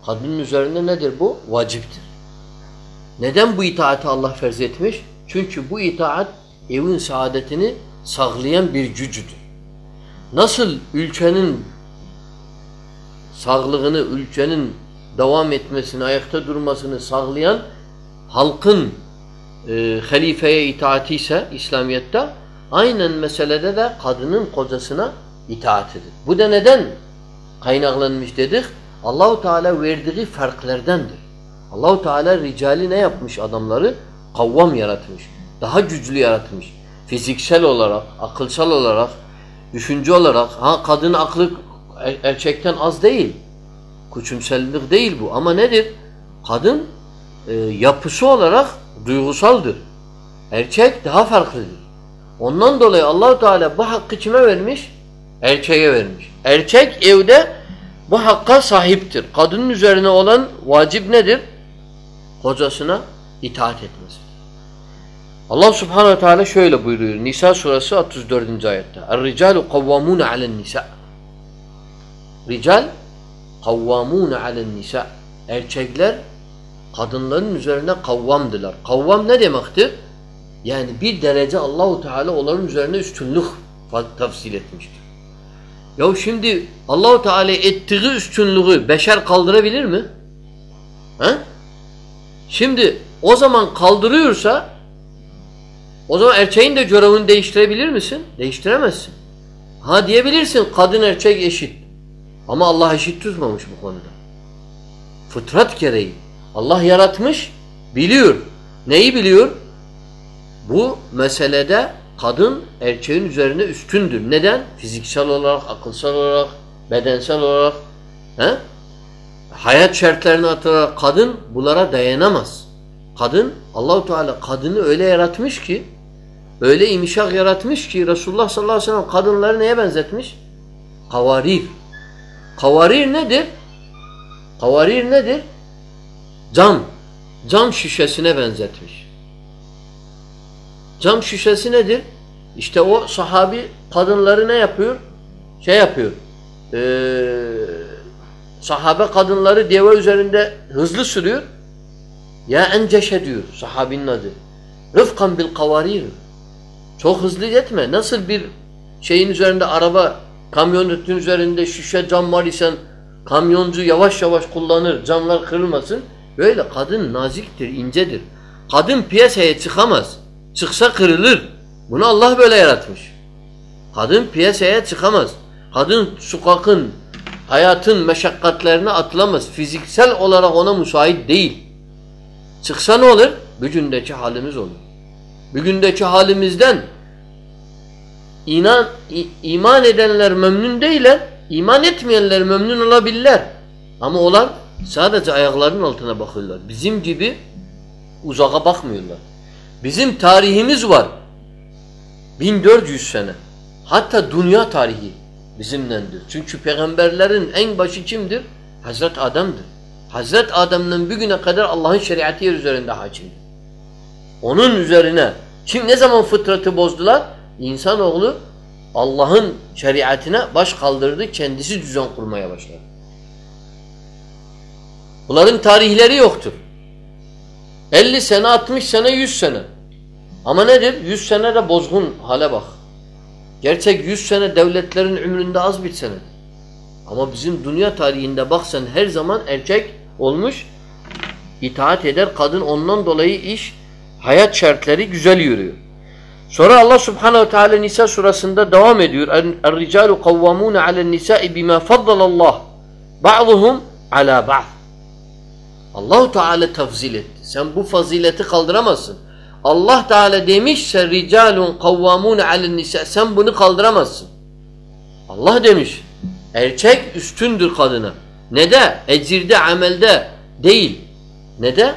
A: Kadının üzerinde nedir bu? Vaciptir. Neden bu itaati Allah ferz etmiş? Çünkü bu itaat evin saadetini sağlayan bir gücüdür. Nasıl ülkenin sağlığını, ülkenin devam etmesini, ayakta durmasını sağlayan halkın e, halifeye itaati ise İslamiyet'te aynen meselede de kadının kocasına itaatidir. Bu da neden kaynaklanmış dedik? Allahu Teala verdiği farklardandır. Allahu Teala ricali ne yapmış adamları? Kavvam yaratmış. Daha güçlü yaratmış. Fiziksel olarak, akılsal olarak, düşünce olarak. Ha kadın aklı er, erkekten az değil. Küçümsellik değil bu. Ama nedir? Kadın e, yapısı olarak duygusaldır. Erkek daha farklıdır. Ondan dolayı Allahu Teala bu hakkı kime vermiş? Erkeğe vermiş. Erkek evde bu hakka sahiptir. Kadının üzerine olan vacip nedir? Kocasına itaat etmesi. Allah Subhanahu Teala şöyle buyuruyor. Nisa suresi 34. ayette. Er-ricalu kavvamun alen nisa. Rical kavvamun alen nisa. Erkekler kadınların üzerine kavvamdılar. Kavvam ne demektir? Yani bir derece Allahu Teala onların üzerine üstünlük tafsil etmiştir. Ya şimdi Allahu Teala ettiği üstünlüğü beşer kaldırabilir mi? He? Şimdi o zaman kaldırıyorsa o zaman erkeğin de görevini değiştirebilir misin? Değiştiremezsin. Ha diyebilirsin kadın erkek eşit. Ama Allah eşit tutmamış bu konuda. Fıtrat gereği. Allah yaratmış, biliyor. Neyi biliyor? Bu meselede kadın erkeğin üzerine üstündür. Neden? Fiziksel olarak, akılsal olarak, bedensel olarak. He? Hayat şartlarını atarak kadın bunlara dayanamaz. Kadın, Allahu Teala kadını öyle yaratmış ki, öyle imişak yaratmış ki Resulullah sallallahu aleyhi ve sellem kadınları neye benzetmiş? Kavarir. Kavarir nedir? Kavarir nedir? Cam. Cam şişesine benzetmiş. Cam şişesi nedir? İşte o sahabi kadınları ne yapıyor? Şey yapıyor. Ee, sahabe kadınları deve üzerinde hızlı sürüyor. Ya enceşe diyor sahabinin adı. Rıfkan bil kavarir. Çok hızlı etme. Nasıl bir şeyin üzerinde araba, kamyonetin üzerinde şişe cam var isen kamyoncu yavaş yavaş kullanır. Camlar kırılmasın. Böyle kadın naziktir, incedir. Kadın piyasaya çıkamaz. Çıksa kırılır. Bunu Allah böyle yaratmış. Kadın piyasaya çıkamaz. Kadın sokakın hayatın meşakkatlerine atılamaz. Fiziksel olarak ona müsait değil. Çıksa ne olur? Bugündeki halimiz olur. Bugündeki halimizden inan, iman edenler memnun değiller, iman etmeyenler memnun olabilirler. Ama olan sadece ayaklarının altına bakıyorlar. Bizim gibi uzağa bakmıyorlar. Bizim tarihimiz var. 1400 sene. Hatta dünya tarihi bizimlendir. Çünkü peygamberlerin en başı kimdir? Hazret Adem'dir. Hazret Adem'den bugüne kadar Allah'ın şeriatı yer üzerinde hakimdir. Onun üzerine kim ne zaman fıtratı bozdular? İnsanoğlu Allah'ın şeriatine baş kaldırdı, kendisi düzen kurmaya başladı. Bunların tarihleri yoktur. 50 sene, 60 sene, 100 sene. Ama nedir? 100 sene de bozgun hale bak. Gerçek 100 sene devletlerin ömründe az bir sene. Ama bizim dünya tarihinde baksan her zaman erkek olmuş, itaat eder, kadın ondan dolayı iş, hayat şartları güzel yürüyor. Sonra Allah Subhanahu Teala Nisa surasında devam ediyor. Er-ricalu kavvamun alen nisa'i bima faddalallah ba'duhum ala ba'd. Allahu Teala tafzil etti. Sen bu fazileti kaldıramazsın. Allah Teala demişse ricalun kavvamun alen nisa sen bunu kaldıramazsın. Allah demiş. Erkek üstündür kadına. Ne de? Ecirde, amelde değil. Ne de?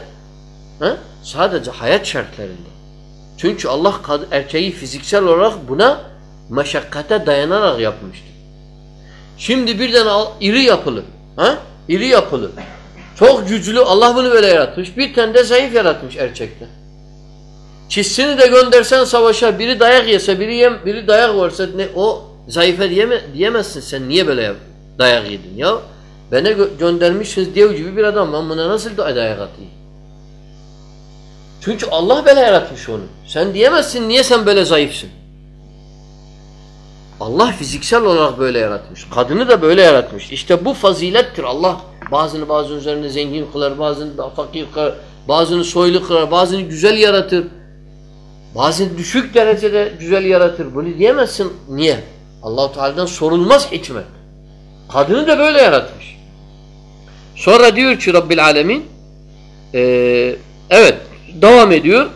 A: Ha? Sadece hayat şartlarında. Çünkü Allah erkeği fiziksel olarak buna meşakkate dayanarak yapmıştır. Şimdi birden iri yapılı. Ha? İri yapılı. Çok güçlü. Allah bunu böyle yaratmış. Bir tane de zayıf yaratmış erkekte. Çizsini de göndersen savaşa biri dayak yese, biri yem, biri dayak varsa ne o zayıfe diyeme, diyemezsin sen niye böyle dayak yedin ya? Bana gö göndermişsiniz dev gibi bir adam. Ben buna nasıl dayak atayım? Çünkü Allah böyle yaratmış onu. Sen diyemezsin niye sen böyle zayıfsın? Allah fiziksel olarak böyle yaratmış. Kadını da böyle yaratmış. İşte bu fazilettir. Allah bazını bazı üzerine zengin kılar, bazını fakir kılar, bazını soylu kılar, bazını güzel yaratır. Bazını düşük derecede güzel yaratır. Bunu diyemezsin. Niye? Allah-u Teala'dan sorulmaz hikmet. Kadını da böyle yaratmış. Sonra diyor ki Rabbil Alemin e, evet devam ediyor.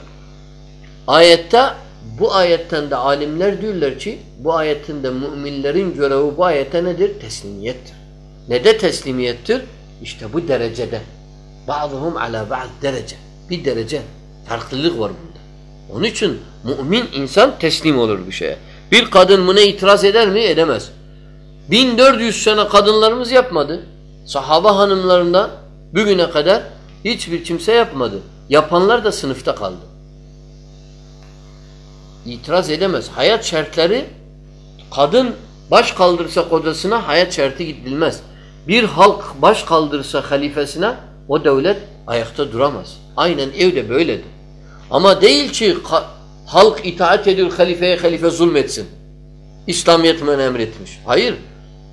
A: Ayette bu ayetten de alimler diyorlar ki bu ayetin de müminlerin görevi bu ayete nedir? Teslimiyettir. Ne de teslimiyettir? İşte bu derecede. Bazıhum ala ba'd derece. Bir derece farklılık var bunda. Onun için mümin insan teslim olur bir şeye. Bir kadın buna itiraz eder mi? Edemez. 1400 sene kadınlarımız yapmadı. Sahaba hanımlarından bugüne kadar hiçbir kimse yapmadı. Yapanlar da sınıfta kaldı. İtiraz edemez. Hayat şartları kadın baş kaldırsa kocasına hayat şartı gidilmez. Bir halk baş kaldırsa halifesine o devlet ayakta duramaz. Aynen evde böyledir. Ama değil ki halk itaat ediyor halifeye halife zulmetsin. İslamiyet men emretmiş. Hayır.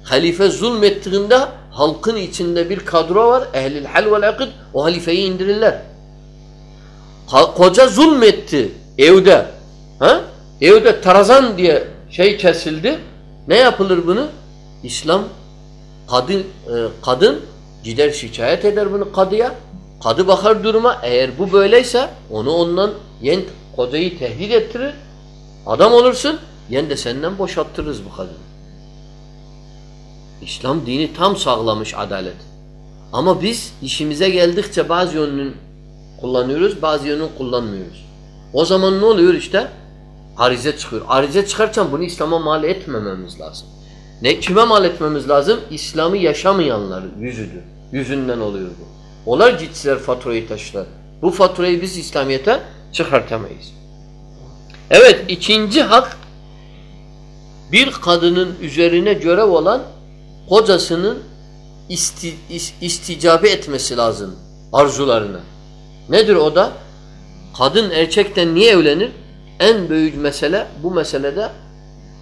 A: Halife zulmettiğinde halkın içinde bir kadro var. Ehlil hal vel akid o halifeyi indirirler. Koca zulmetti evde. Ha? Evde tarazan diye şey kesildi. Ne yapılır bunu? İslam kadın e, kadın gider şikayet eder bunu kadıya. Kadı bakar duruma. Eğer bu böyleyse onu ondan yen kocayı tehdit ettirir. Adam olursun. Yen de senden boşalttırırız bu kadını. İslam dini tam sağlamış adalet. Ama biz işimize geldikçe bazı yönünün kullanıyoruz, bazı yönünü kullanmıyoruz. O zaman ne oluyor işte? Arize çıkıyor. Arize çıkarken bunu İslam'a mal etmememiz lazım. Ne kime mal etmemiz lazım? İslam'ı yaşamayanlar yüzüdür. Yüzünden oluyor bu. Onlar gitseler faturayı taşılar. Bu faturayı biz İslamiyet'e çıkartamayız. Evet ikinci hak bir kadının üzerine görev olan kocasının isti, isticabe etmesi lazım arzularına. Nedir o da? Kadın erkekten niye evlenir? En büyük mesele bu meselede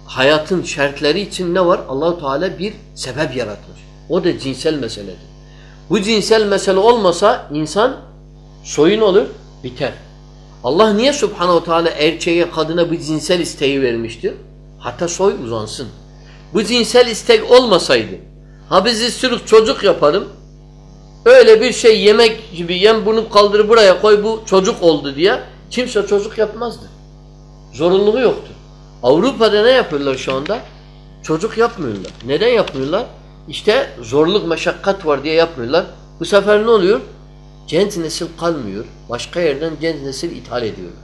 A: hayatın şartları için ne var? Allahu Teala bir sebep yaratmış. O da cinsel meseledir. Bu cinsel mesele olmasa insan soyun olur, biter. Allah niye Subhanahu Teala erkeğe kadına bu cinsel isteği vermiştir? Hatta soy uzansın. Bu cinsel istek olmasaydı Ha biz istiyoruz çocuk yapalım. Öyle bir şey yemek gibi yem bunu kaldır buraya koy bu çocuk oldu diye kimse çocuk yapmazdı. Zorunluluğu yoktu. Avrupa'da ne yapıyorlar şu anda? Çocuk yapmıyorlar. Neden yapmıyorlar? İşte zorluk, meşakkat var diye yapmıyorlar. Bu sefer ne oluyor? Genç nesil kalmıyor. Başka yerden genç nesil ithal ediyorlar.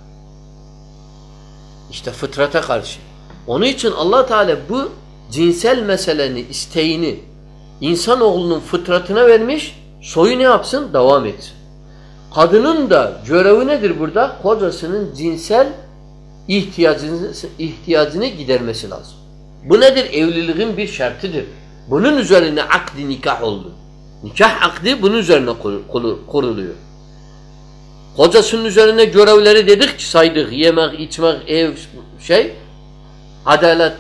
A: İşte fıtrata karşı. Onun için allah Teala bu cinsel meselenin isteğini insanoğlunun fıtratına vermiş, soyu ne yapsın? Devam etsin. Kadının da görevi nedir burada? Kocasının cinsel ihtiyacını, ihtiyacını gidermesi lazım. Bu nedir? Evliliğin bir şartıdır. Bunun üzerine akdi nikah oldu. Nikah akdi bunun üzerine kuruluyor. Kocasının üzerine görevleri dedik ki saydık. Yemek, içmek, ev, şey. Adalet,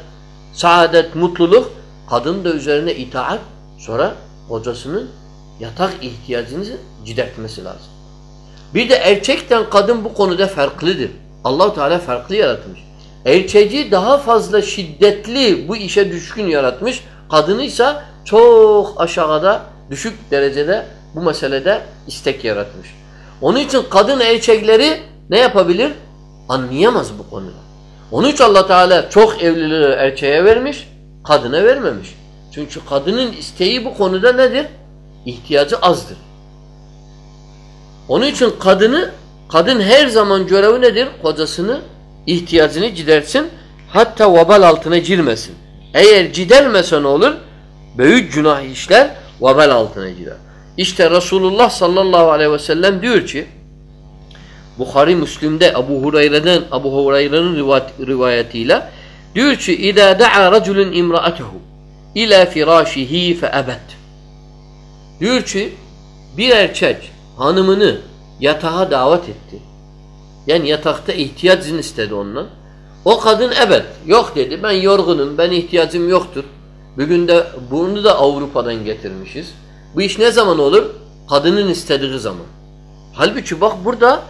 A: saadet, mutluluk. Kadın da üzerine itaat. Sonra kocasının yatak ihtiyacını gidertmesi lazım. Bir de erkekten kadın bu konuda farklıdır. allah Teala farklı yaratmış. Erkeği daha fazla şiddetli bu işe düşkün yaratmış. Kadını ise çok aşağıda, düşük derecede bu meselede istek yaratmış. Onun için kadın erkekleri ne yapabilir? Anlayamaz bu konuda. Onun için allah Teala çok evliliği erkeğe vermiş, kadına vermemiş. Çünkü kadının isteği bu konuda nedir? İhtiyacı azdır. Onun için kadını, kadın her zaman görevi nedir? Kocasını, ihtiyacını gidersin. Hatta vabal altına girmesin. Eğer gidermese ne olur? Büyük günah işler vabal altına girer. İşte Resulullah sallallahu aleyhi ve sellem diyor ki Bukhari Müslim'de Abu Hureyre'den Abu Hureyre'nin rivayetiyle diyor ki اِذَا دَعَى رَجُلٌ اِمْرَأَتَهُ اِلَى فِرَاشِهِ فَأَبَتْ Diyor ki bir erkek hanımını yatağa davet etti. Yani yatakta ihtiyacını istedi ondan. O kadın evet yok dedi ben yorgunum ben ihtiyacım yoktur. Bugün de bunu da Avrupa'dan getirmişiz. Bu iş ne zaman olur? Kadının istediği zaman. Halbuki bak burada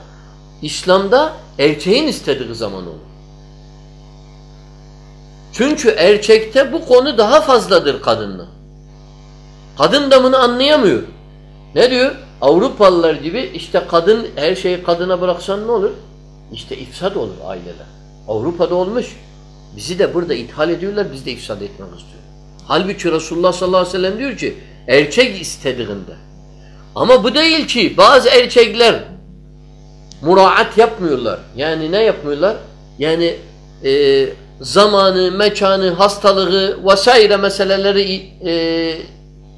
A: İslam'da erkeğin istediği zaman olur. Çünkü erkekte bu konu daha fazladır kadınla. Kadın da bunu anlayamıyor. Ne diyor? Avrupalılar gibi işte kadın her şeyi kadına bıraksan ne olur? İşte ifsad olur aileler. Avrupa'da olmuş. Bizi de burada ithal ediyorlar, biz de ifsad etmek istiyor. Halbuki Resulullah sallallahu aleyhi ve sellem diyor ki erkek istediğinde. Ama bu değil ki bazı erkekler muraat yapmıyorlar. Yani ne yapmıyorlar? Yani e, zamanı, mekanı, hastalığı vesaire meseleleri e,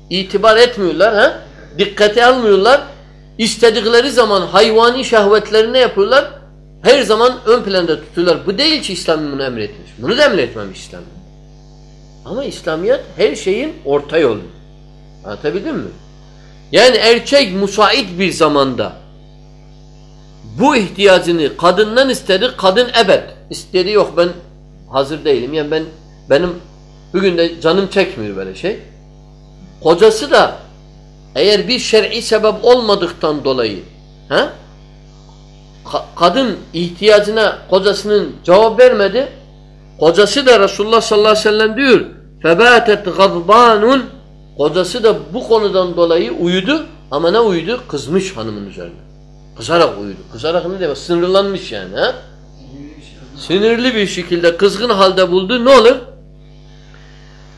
A: itibar etmiyorlar. Ha? Dikkate almıyorlar. İstedikleri zaman hayvani şehvetlerini ne yapıyorlar? Her zaman ön planda tutuyorlar. Bu değil ki İslam bunu emretmiş. Bunu da emretmemiş İslam. Ama İslamiyet her şeyin orta yolu. Anlatabildim mi? Yani erkek müsait bir zamanda bu ihtiyacını kadından istedi, kadın ebed. İstedi yok ben hazır değilim. Yani ben benim bugün de canım çekmiyor böyle şey. Kocası da eğer bir şer'i sebep olmadıktan dolayı he, kadın ihtiyacına kocasının cevap vermedi. Kocası da Resulullah sallallahu aleyhi ve sellem diyor فَبَاتَتْ غَضْبَانٌ Kocası da bu konudan dolayı uyudu ama ne uyudu? Kızmış hanımın üzerine. Kızarak uyudu. Kızarak ne demek? Sınırlanmış yani. Ha? Sinirli bir şekilde kızgın halde buldu. Ne olur?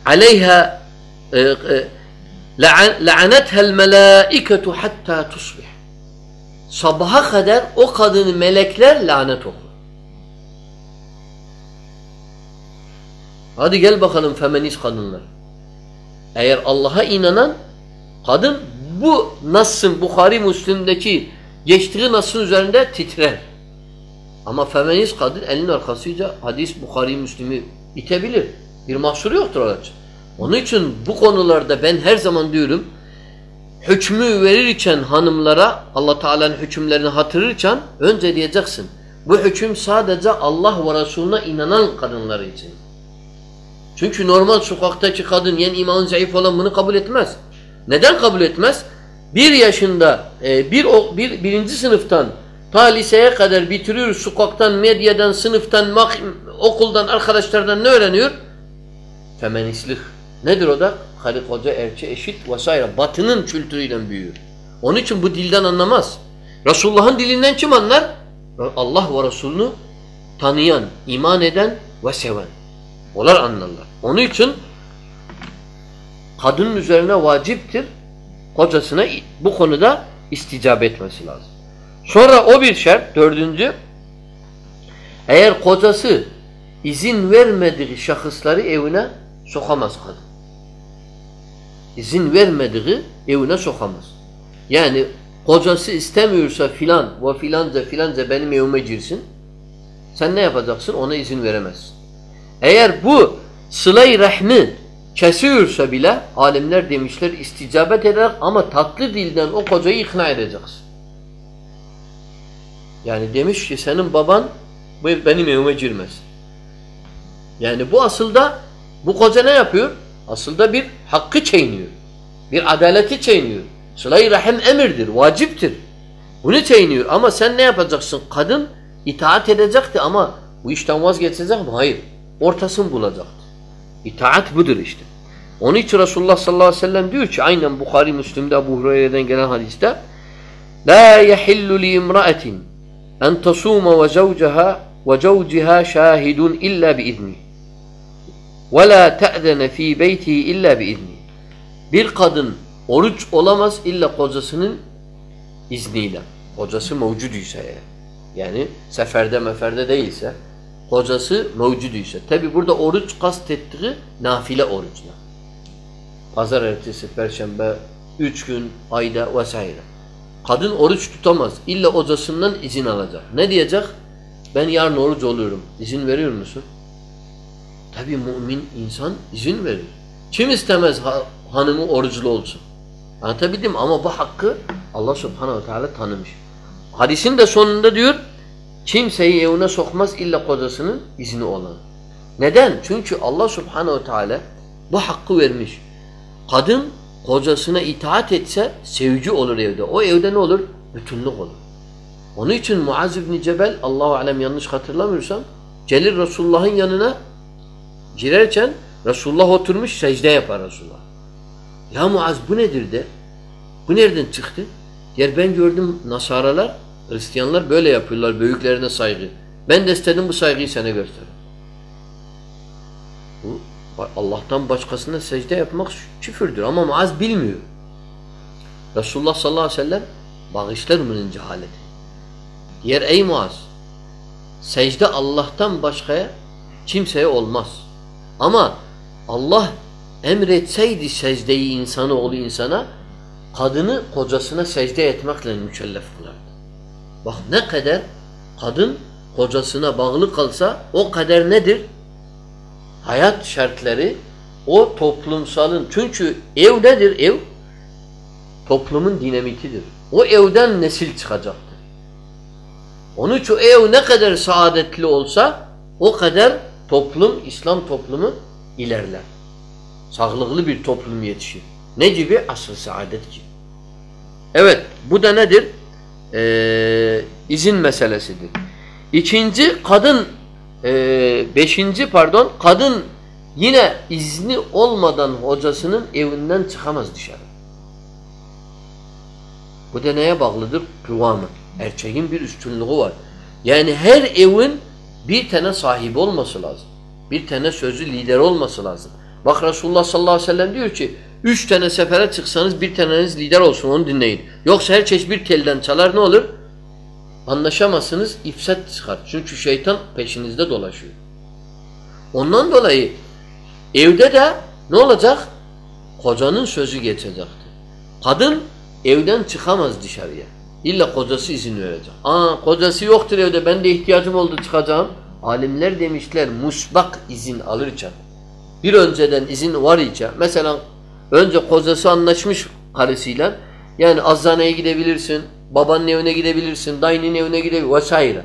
A: Aleyha e, e, la'anethel melâiketu hatta tusbih. Sabaha kadar o kadını melekler lanet okur. Hadi gel bakalım feminist kadınlar. Eğer Allah'a inanan kadın bu Nas'ın Bukhari Müslim'deki geçtiği Nas'ın üzerinde titrer. Ama feminist kadın elin arkasıyla hadis Bukhari Müslim'i itebilir. Bir mahsuru yoktur orada. Onun için bu konularda ben her zaman diyorum hükmü verirken hanımlara Allah Teala'nın hükümlerini hatırırken önce diyeceksin. Bu hüküm sadece Allah ve Resulüne inanan kadınlar için. Çünkü normal sokaktaki kadın yani imanı zayıf olan bunu kabul etmez. Neden kabul etmez? Bir yaşında e, bir, bir birinci sınıftan ta liseye kadar bitiriyor sokaktan, medyadan, sınıftan, okuldan, arkadaşlardan ne öğreniyor? Feministlik. Nedir o da? karı koca erçe eşit vesaire. Batının kültürüyle büyüyor. Onun için bu dilden anlamaz. Resulullah'ın dilinden kim anlar? Allah ve Resulünü tanıyan, iman eden ve seven. Onlar anlarlar. Onun için kadının üzerine vaciptir kocasına bu konuda isticap etmesi lazım. Sonra o bir şart, dördüncü, eğer kocası izin vermediği şahısları evine sokamaz kadın. İzin vermediği evine sokamaz. Yani kocası istemiyorsa filan ve filanca filanca benim evime girsin. Sen ne yapacaksın? Ona izin veremezsin. Eğer bu sıla-i rahmi kesiyorsa bile alimler demişler isticabet eder ama tatlı dilden o kocayı ikna edeceksin. Yani demiş ki senin baban benim evime girmez. Yani bu asılda bu koca ne yapıyor? Asılda bir hakkı çiğniyor. Bir adaleti çiğniyor. Sıla-i rahim emirdir, vaciptir. Bunu çiğniyor ama sen ne yapacaksın? Kadın itaat edecekti ama bu işten vazgeçecek mi? Hayır. Ortasını bulacaktı. İtaat budur işte. Onun için Resulullah sallallahu aleyhi ve sellem diyor ki aynen Bukhari Müslim'de Ebu Hureyre'den gelen hadiste La yehillu li imra'atin en tasuma ve zavcaha ve zavciha şahidun illa biizni la te'zene fi beytihi illa biizni Bir kadın oruç olamaz illa kocasının izniyle. Kocası mevcuduysa eğer. Yani seferde meferde değilse kocası mevcuduysa. Tabi burada oruç kastettiği nafile oruçlar. Pazar ertesi, perşembe, üç gün, ayda vesaire. Kadın oruç tutamaz. İlla hocasından izin alacak. Ne diyecek? Ben yarın oruç oluyorum. İzin veriyor musun? Tabi mümin insan izin verir. Kim istemez ha hanımı oruçlu olsun? Anlatabildim ama bu hakkı Allah subhanehu ve teala tanımış. Hadisin de sonunda diyor kimseyi evine sokmaz illa kocasının izni olan. Neden? Çünkü Allah subhanehu ve teala bu hakkı vermiş. Kadın kocasına itaat etse sevgi olur evde. O evde ne olur? Bütünlük olur. Onun için Muaz ibn Cebel Allahu alem yanlış hatırlamıyorsam gelir Resulullah'ın yanına girerken Resulullah oturmuş secde yapar Resulullah. Ya Muaz bu nedir de? Bu nereden çıktı? Yer ben gördüm Nasaralar, Hristiyanlar böyle yapıyorlar büyüklerine saygı. Ben de istedim bu saygıyı sana göstereyim. Bu Allah'tan başkasına secde yapmak küfürdür ama Muaz bilmiyor. Resulullah sallallahu aleyhi ve sellem bağışlar bunun cehaleti. Diğer ey Muaz secde Allah'tan başkaya kimseye olmaz. Ama Allah emretseydi secdeyi insanı oğlu insana kadını kocasına secde etmekle mükellef kılardı. Bak ne kadar kadın kocasına bağlı kalsa o kadar nedir? Hayat şartları o toplumsalın çünkü ev nedir ev? Toplumun dinamitidir. O evden nesil çıkacaktır. Onun için ev ne kadar saadetli olsa o kadar toplum, İslam toplumu ilerler. Sağlıklı bir toplum yetişir. Ne gibi? Asıl saadet gibi. Evet, bu da nedir? Ee, izin meselesidir. İkinci, kadın e, beşinci pardon, kadın yine izni olmadan hocasının evinden çıkamaz dışarı. Bu da neye bağlıdır? Kıvamı. Erkeğin bir üstünlüğü var. Yani her evin bir tane sahibi olması lazım. Bir tane sözü lider olması lazım. Bak Resulullah sallallahu aleyhi ve sellem diyor ki üç tane sefere çıksanız bir taneniz lider olsun onu dinleyin. Yoksa her çeşit bir telden çalar ne olur? Anlaşamazsınız ifsat çıkar. Çünkü şeytan peşinizde dolaşıyor. Ondan dolayı evde de ne olacak? Kocanın sözü geçecektir. Kadın evden çıkamaz dışarıya. İlla kocası izin verecek. Aa kocası yoktur evde ben de ihtiyacım oldu çıkacağım. Alimler demişler musbak izin alırken bir önceden izin var iken mesela önce kocası anlaşmış karısıyla yani azaneye gidebilirsin, babanın evine gidebilirsin, dayının evine gidebilirsin vesaire.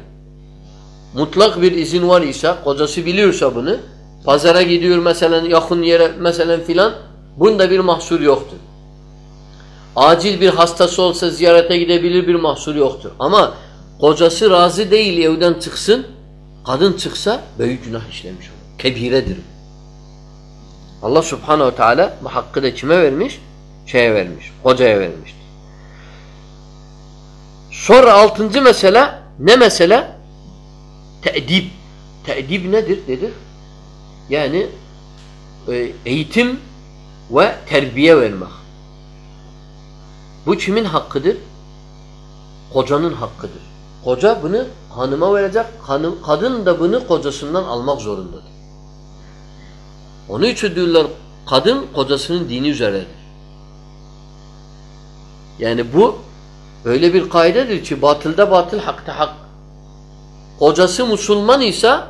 A: Mutlak bir izin var ise, kocası biliyorsa bunu, pazara gidiyor mesela yakın yere mesela filan, bunda bir mahsur yoktur. Acil bir hastası olsa ziyarete gidebilir bir mahsur yoktur. Ama kocası razı değil evden çıksın, kadın çıksa büyük günah işlemiş olur. Kebiredir. Allah subhanehu ve teala bu hakkı da kime vermiş? Şeye vermiş. Hocaya vermiştir. Sonra altıncı mesele ne mesele? Te'dib. Te'dib nedir dedi? Yani e, eğitim ve terbiye vermek. Bu kimin hakkıdır? Kocanın hakkıdır. Koca bunu hanıma verecek. Hanım, kadın da bunu kocasından almak zorundadır. Onun için diyorlar kadın kocasının dini üzeredir. Yani bu öyle bir kaidedir ki batılda batıl hakta hak. Kocası Müslüman ise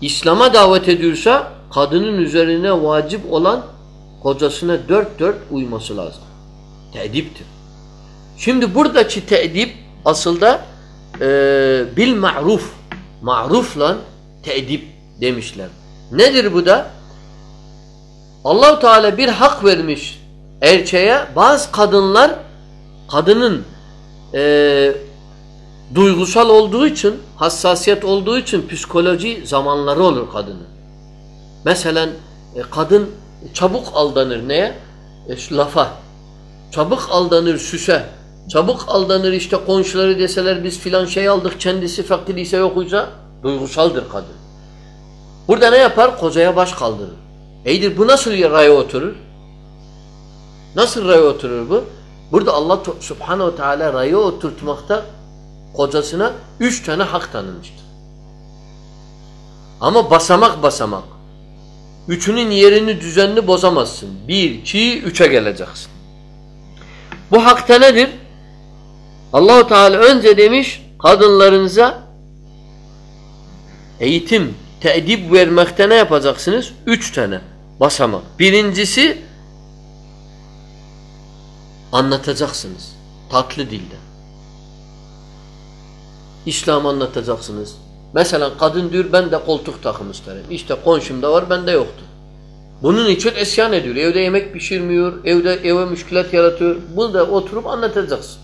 A: İslam'a davet ediyorsa kadının üzerine vacip olan kocasına dört dört uyması lazım. Te'diptir. Şimdi buradaki te'dip aslında e, bil ma'ruf ma'rufla te'dip demişler. Nedir bu da? Allahu Teala bir hak vermiş erkeğe. Bazı kadınlar kadının e, duygusal olduğu için, hassasiyet olduğu için psikoloji zamanları olur kadının. Mesela e, kadın çabuk aldanır neye? E, lafa. Çabuk aldanır süse. Çabuk aldanır işte komşuları deseler biz filan şey aldık kendisi fakir ise yokuysa duygusaldır kadın. Burada ne yapar? Kocaya baş kaldırır. Eydir bu nasıl raya oturur? Nasıl raya oturur bu? Burada Allah subhanehu teala raya oturtmakta kocasına üç tane hak tanımıştır. Ama basamak basamak. Üçünün yerini düzenli bozamazsın. Bir, iki, üçe geleceksin. Bu hakta nedir? Allahu Teala önce demiş kadınlarınıza eğitim, teedip vermekte ne yapacaksınız? Üç tane basamak. Birincisi anlatacaksınız. Tatlı dilde. İslam anlatacaksınız. Mesela kadın diyor ben de koltuk takım isterim. İşte komşumda var bende yoktu. Bunun için esyan ediyor. Evde yemek pişirmiyor. Evde eve müşkülat yaratıyor. Bunu da oturup anlatacaksın.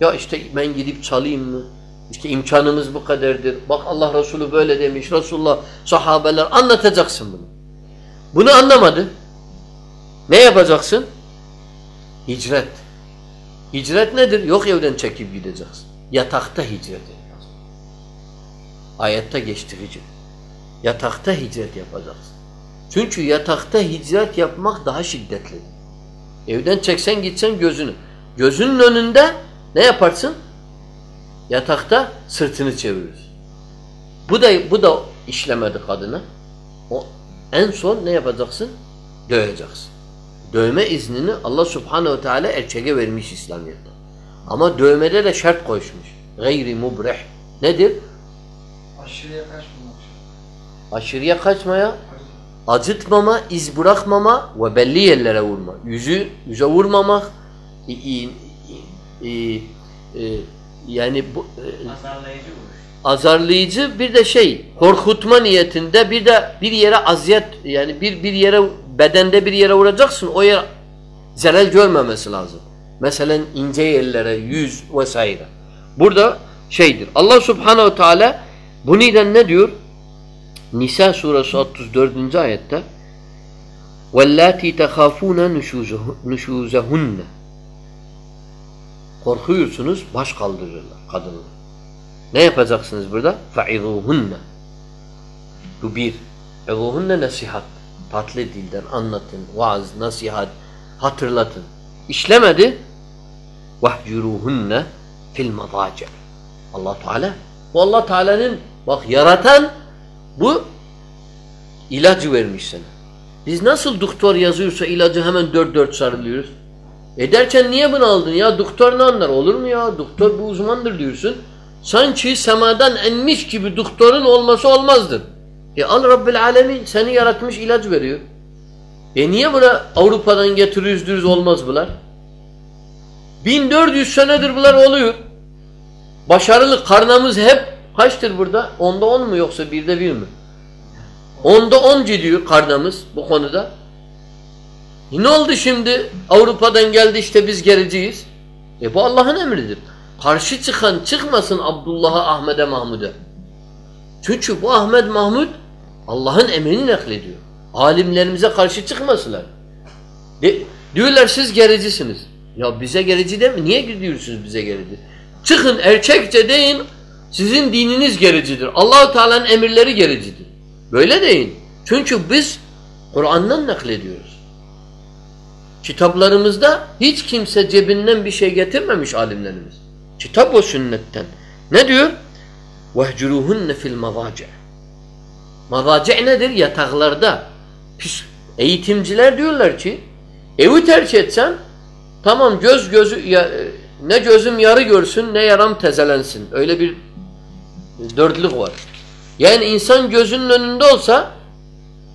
A: Ya işte ben gidip çalayım mı? İşte imkanımız bu kadardır. Bak Allah Resulü böyle demiş. Resulullah sahabeler anlatacaksın bunu. Bunu anlamadı. Ne yapacaksın? Hicret. Hicret nedir? Yok evden çekip gideceksin. Yatakta hicret yapacaksın. Ayette geçtiği gibi. Yatakta hicret yapacaksın. Çünkü yatakta hicret yapmak daha şiddetli. Evden çeksen gitsen gözünü. Gözünün önünde ne yaparsın? Yatakta sırtını çevirir. Bu da bu da işlemedi kadına. O en son ne yapacaksın? Döveceksin. Dövme iznini Allah Subhanahu ve Teala erkeğe vermiş İslamiyet'te. Ama dövmede de şart koşmuş. Gayri mubrih. Nedir?
C: Aşırıya kaçmamak.
A: Aşırıya kaçmaya, acıtmama, iz bırakmama ve belli yerlere vurma. Yüzü yüze vurmamak, i, i, i, e, yani bu e,
B: Azarlayıcı vuruş.
A: azarlayıcı bir de şey korkutma niyetinde bir de bir yere aziyet yani bir bir yere bedende bir yere vuracaksın o yer zarar görmemesi lazım. Mesela ince yerlere, yüz vesaire. Burada şeydir. Allah Subhanahu Teala bu neden ne diyor? Nisa suresi 34. ayette وَاللَّاتِي تَخَافُونَ نُشُوزَهُنَّ Korkuyorsunuz, baş kaldırırlar kadınlar. Ne yapacaksınız burada? فَعِذُوهُنَّ Bu bir. اِذُوهُنَّ nasihat. Tatlı dilden anlatın, vaaz, nasihat, hatırlatın. İşlemedi. وَحْجُرُوهُنَّ fil madaci. Allah Teala. Bu Allah Teala'nın bak yaratan bu ilacı vermiş sana. Biz nasıl doktor yazıyorsa ilacı hemen dört dört sarılıyoruz. Ederken niye bunu aldın ya? Doktor ne anlar? Olur mu ya? Doktor bu uzmandır diyorsun. Sanki semadan enmiş gibi doktorun olması olmazdır. E al Rabbil Alemin seni yaratmış ilaç veriyor. E niye buna Avrupa'dan getiriyoruz diyoruz olmaz bunlar? 1400 senedir bunlar oluyor. Başarılı karnımız hep kaçtır burada? Onda on mu yoksa birde bir mi? Onda on gidiyor karnımız bu konuda. E ne oldu şimdi? Avrupa'dan geldi işte biz gericiyiz. E bu Allah'ın emridir. Karşı çıkan çıkmasın Abdullah'a, Ahmet'e, Mahmud'e. Çünkü bu Ahmet Mahmud Allah'ın emrini naklediyor. Alimlerimize karşı çıkmasınlar. De, diyorlar siz gericisiniz. Ya bize gerici mi? Niye gidiyorsunuz bize gerici? Çıkın erkekçe deyin sizin dininiz gericidir. Allahu Teala'nın emirleri gericidir. Böyle deyin. Çünkü biz Kur'an'dan naklediyoruz. Kitaplarımızda hiç kimse cebinden bir şey getirmemiş alimlerimiz. Kitap o sünnetten. Ne diyor? وَهْجُرُوهُنَّ fil الْمَضَاجِعِ Madaci nedir? Yataklarda. Pis, eğitimciler diyorlar ki evi tercih etsen tamam göz gözü ya, ne gözüm yarı görsün ne yaram tezelensin. Öyle bir dörtlük var. Yani insan gözünün önünde olsa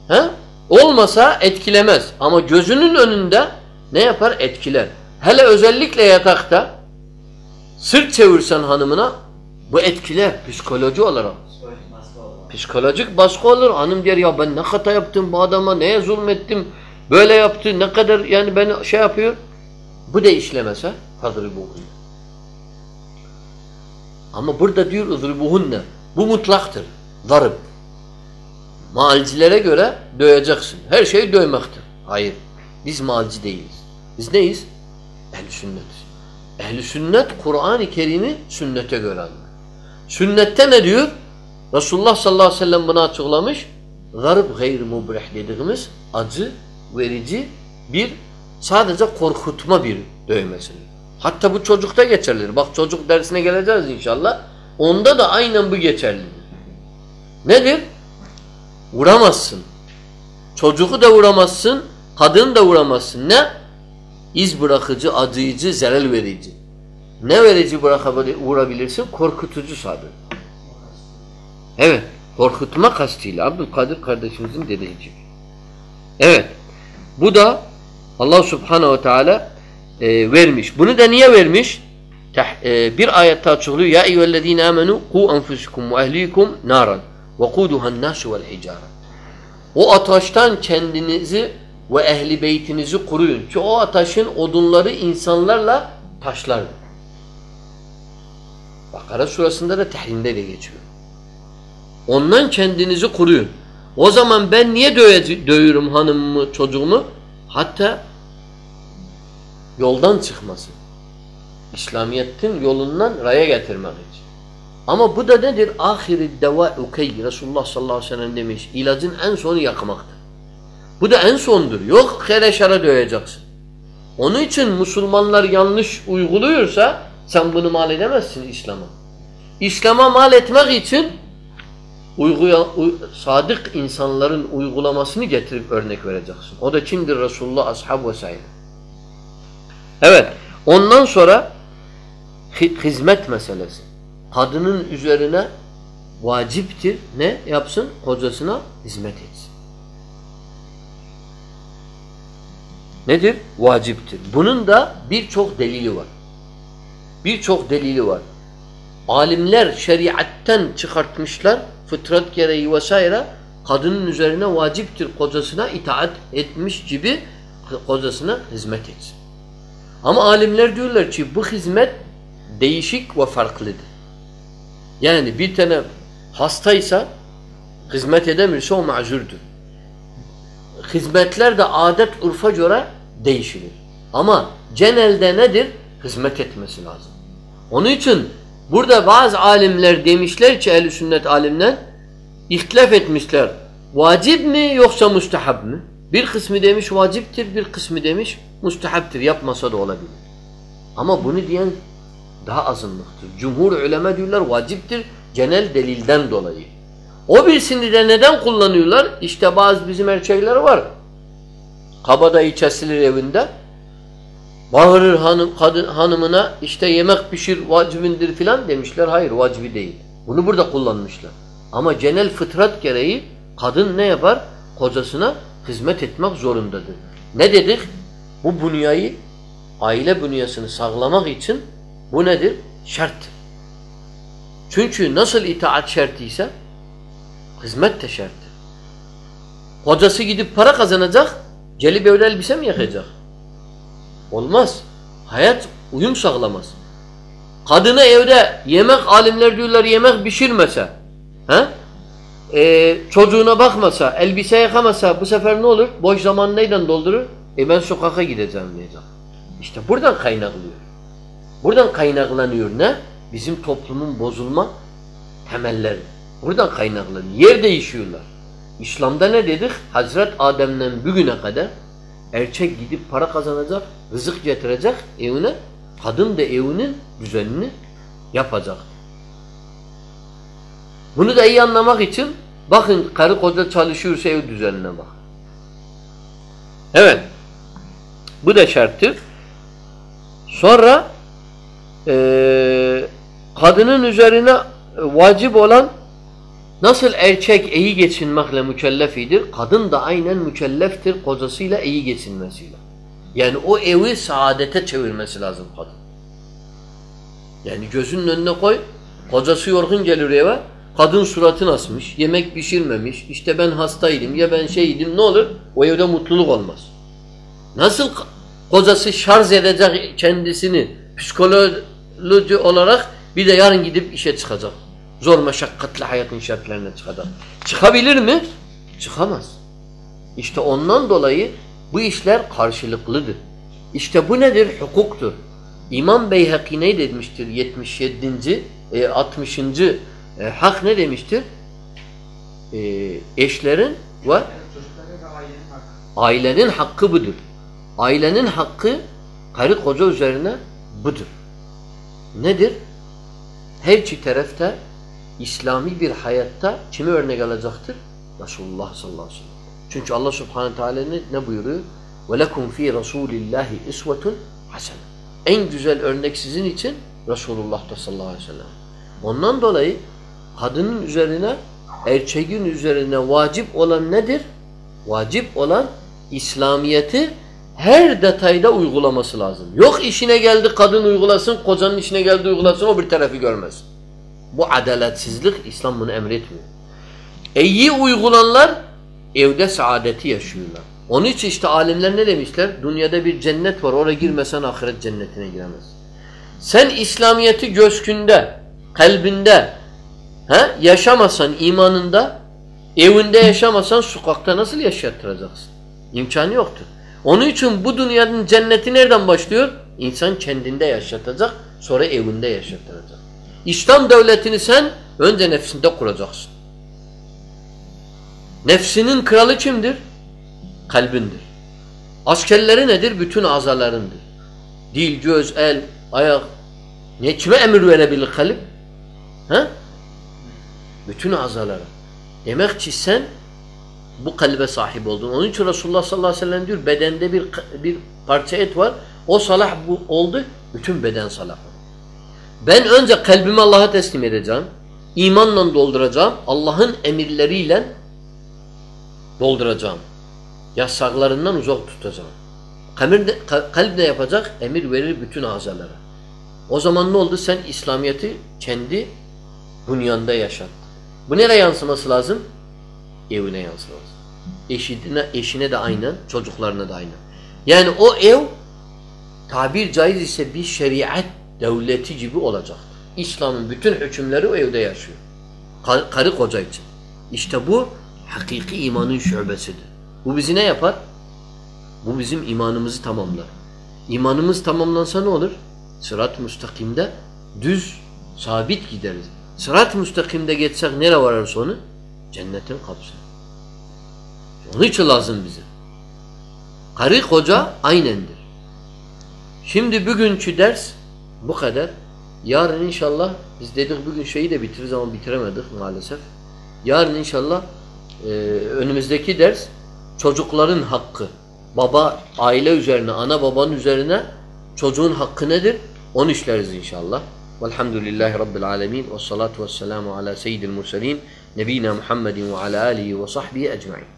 A: he, olmasa etkilemez. Ama gözünün önünde ne yapar? Etkiler. Hele özellikle yatakta sırt çevirsen hanımına bu etkiler psikoloji olarak. Psikolojik baskı olur. Hanım der ya ben ne hata yaptım bu adama, neye zulmettim, böyle yaptı, ne kadar yani beni şey yapıyor. Bu da işlemese fadribuhunne. Ama burada diyor uzribuhunne. Bu mutlaktır. Darıp. Malcilere göre döveceksin. Her şey dövmektir. Hayır. Biz malci değiliz. Biz neyiz? Ehl-i sünnetiz. Ehl-i sünnet Kur'an-ı Kerim'i sünnete göre anlar. Sünnette ne diyor? Resulullah sallallahu aleyhi ve sellem bunu açıklamış. Garip gayr mubrih dediğimiz acı verici bir sadece korkutma bir dövmesini. Hatta bu çocukta geçerlidir. Bak çocuk dersine geleceğiz inşallah. Onda da aynen bu geçerlidir. Nedir? Vuramazsın. Çocuğu da vuramazsın, kadını da vuramazsın. Ne? İz bırakıcı, acıyıcı, zelal verici. Ne verici bırakabilir, vurabilirsin? Korkutucu sadece. Evet. Korkutma kastıyla Abdülkadir kardeşimizin dediği gibi. Evet. Bu da Allah subhanehu ve teala e, vermiş. Bunu da niye vermiş? Teh, e, bir ayette açıklıyor. Ya eyyühellezine amenu ku enfusikum ve ehlikum naran ve kuduhan nasu vel hicara. O ateşten kendinizi ve ehli beytinizi koruyun. Ki o ateşin odunları insanlarla taşlardı. Bakara surasında da tehrimde de geçiyor. Ondan kendinizi koruyun. O zaman ben niye döve, dövüyorum hanımımı, çocuğumu? Hatta yoldan çıkmasın. İslamiyet'in yolundan raya getirmek için. Ama bu da nedir? Ahiri deva ukey. Resulullah sallallahu aleyhi ve sellem demiş. İlacın en sonu yakmaktır. Bu da en sondur. Yok hele şara döveceksin. Onun için Müslümanlar yanlış uyguluyorsa sen bunu mal edemezsin İslam'a. İslam'a mal etmek için uyguya, uy, sadık insanların uygulamasını getirip örnek vereceksin. O da kimdir? Resulullah, ashab vesaire. Evet. Ondan sonra hizmet meselesi. Kadının üzerine vaciptir. Ne yapsın? Kocasına hizmet etsin. Nedir? Vaciptir. Bunun da birçok delili var. Birçok delili var. Alimler şeriatten çıkartmışlar fıtrat gereği vesaire kadının üzerine vaciptir kocasına itaat etmiş gibi kocasına hizmet etsin. Ama alimler diyorlar ki bu hizmet değişik ve farklıdır. Yani bir tane hastaysa hizmet edemiyorsa o mazurdur. Hizmetler de adet urfa göre değişilir. Ama genelde nedir? Hizmet etmesi lazım. Onun için burada bazı alimler demişler ki ehl sünnet alimler ihtilaf etmişler. Vacip mi yoksa müstehab mi? Bir kısmı demiş vaciptir, bir kısmı demiş müstehaptir. Yapmasa da olabilir. Ama bunu diyen daha azınlıktır. Cumhur ulema diyorlar vaciptir genel delilden dolayı. O birisini de neden kullanıyorlar? İşte bazı bizim erkekler var. Kabadayı kesilir evinde. Bağırır hanım, kadın, hanımına işte yemek pişir vacibindir filan demişler. Hayır vacibi değil. Bunu burada kullanmışlar. Ama genel fıtrat gereği kadın ne yapar? Kocasına hizmet etmek zorundadır. Ne dedik? Bu bünyayı, aile bünyasını sağlamak için bu nedir? Şarttır. Çünkü nasıl itaat şartıysa hizmet de şarttır. Kocası gidip para kazanacak, gelip evde elbise mi yakacak? Olmaz. Hayat uyum sağlamaz. Kadına evde yemek alimler diyorlar yemek pişirmese he? e, çocuğuna bakmasa, elbise yıkamasa bu sefer ne olur? Boş zaman neyden doldurur? E ben sokağa gideceğim diyecek. İşte buradan kaynaklıyor. Buradan kaynaklanıyor ne? Bizim toplumun bozulma temelleri. Buradan kaynaklanıyor. Yer değişiyorlar. İslam'da ne dedik? Hazret Adem'den bugüne kadar erkek gidip para kazanacak, rızık getirecek evine, kadın da evinin düzenini yapacak. Bunu da iyi anlamak için bakın karı koca çalışıyorsa ev düzenine bak. Evet. Bu da şarttır. Sonra e, kadının üzerine vacip olan nasıl erkek iyi geçinmekle mükellefidir, kadın da aynen mükelleftir kocasıyla iyi geçinmesiyle. Yani o evi saadete çevirmesi lazım kadın. Yani gözünün önüne koy, kocası yorgun gelir eve, kadın suratını asmış, yemek pişirmemiş, işte ben hastaydım ya ben şeydim ne olur? O evde mutluluk olmaz. Nasıl kocası şarj edecek kendisini psikoloji olarak bir de yarın gidip işe çıkacak. Zor meşakkatli hayatın şartlarına çıkacak. Çıkabilir mi? Çıkamaz. İşte ondan dolayı bu işler karşılıklıdır. İşte bu nedir? Hukuktur. İmam Beyhaki ne demiştir? 77. E, 60. E, hak ne demiştir? E, eşlerin ve ailenin hakkı budur. Ailenin hakkı karı koca üzerine budur. Nedir? Her iki tarafta İslami bir hayatta kimi örnek alacaktır? Resulullah sallallahu aleyhi ve sellem. Çünkü Allah subhanahu teala ne, ne buyuruyor? وَلَكُمْ ف۪ي رَسُولِ اللّٰهِ اِسْوَةٌ حَسَنًا En güzel örnek sizin için Resulullah'ta sallallahu aleyhi ve sellem. Ondan dolayı kadının üzerine, erkeğin üzerine vacip olan nedir? Vacip olan İslamiyeti her detayda uygulaması lazım. Yok işine geldi kadın uygulasın, kocanın işine geldi uygulasın, o bir tarafı görmez. Bu adaletsizlik İslam bunu emretmiyor. E iyi uygulanlar evde saadeti yaşıyorlar. Onun için işte alimler ne demişler? Dünyada bir cennet var. Oraya girmesen ahiret cennetine giremez. Sen İslamiyeti göskünde, kalbinde he, yaşamasan, imanında, evinde yaşamasan sokakta nasıl yaşattıracaksın? İmkanı yoktur. Onun için bu dünyanın cenneti nereden başlıyor? İnsan kendinde yaşatacak, sonra evinde yaşatacak. İslam devletini sen önce nefsinde kuracaksın. Nefsinin kralı kimdir? Kalbindir. Askerleri nedir? Bütün azalarındır. Dil, göz, el, ayak. Ne kime emir verebilir kalp? Ha? Bütün azalara. Demek ki sen bu kalbe sahip oldun. Onun için Resulullah sallallahu aleyhi ve sellem diyor bedende bir bir parça et var. O salah bu oldu. Bütün beden salah oldu. Ben önce kalbimi Allah'a teslim edeceğim. İmanla dolduracağım. Allah'ın emirleriyle dolduracağım. Yasaklarından uzak tutacağım. Kalp de, kalp ne yapacak? Emir verir bütün azalara. O zaman ne oldu? Sen İslamiyet'i kendi bünyanda yaşat. Bu nereye yansıması lazım? Evine yansıması. Eşine, eşine de aynen, çocuklarına da aynen. Yani o ev tabir caiz ise bir şeriat devleti gibi olacak. İslam'ın bütün hükümleri o evde yaşıyor. Kar, karı koca için. İşte bu hakiki imanın şubesidir. Bu bizi ne yapar? Bu bizim imanımızı tamamlar. İmanımız tamamlansa ne olur? Sırat-ı müstakimde düz, sabit gideriz. Sırat-ı müstakimde geçsek nere varar sonu? Cennetin kapısına. Onun için lazım bize. Karı koca aynendir. Şimdi bugünkü ders bu kadar. Yarın inşallah biz dedik bugün şeyi de bitiririz ama bitiremedik maalesef. Yarın inşallah e, önümüzdeki ders çocukların hakkı. Baba aile üzerine, ana babanın üzerine çocuğun hakkı nedir? Onu işleriz inşallah. Velhamdülillahi Rabbil alemin. Ve salatu ve selamu ala seyyidil murselin. Nebina Muhammedin ve ala alihi ve sahbihi ecmain.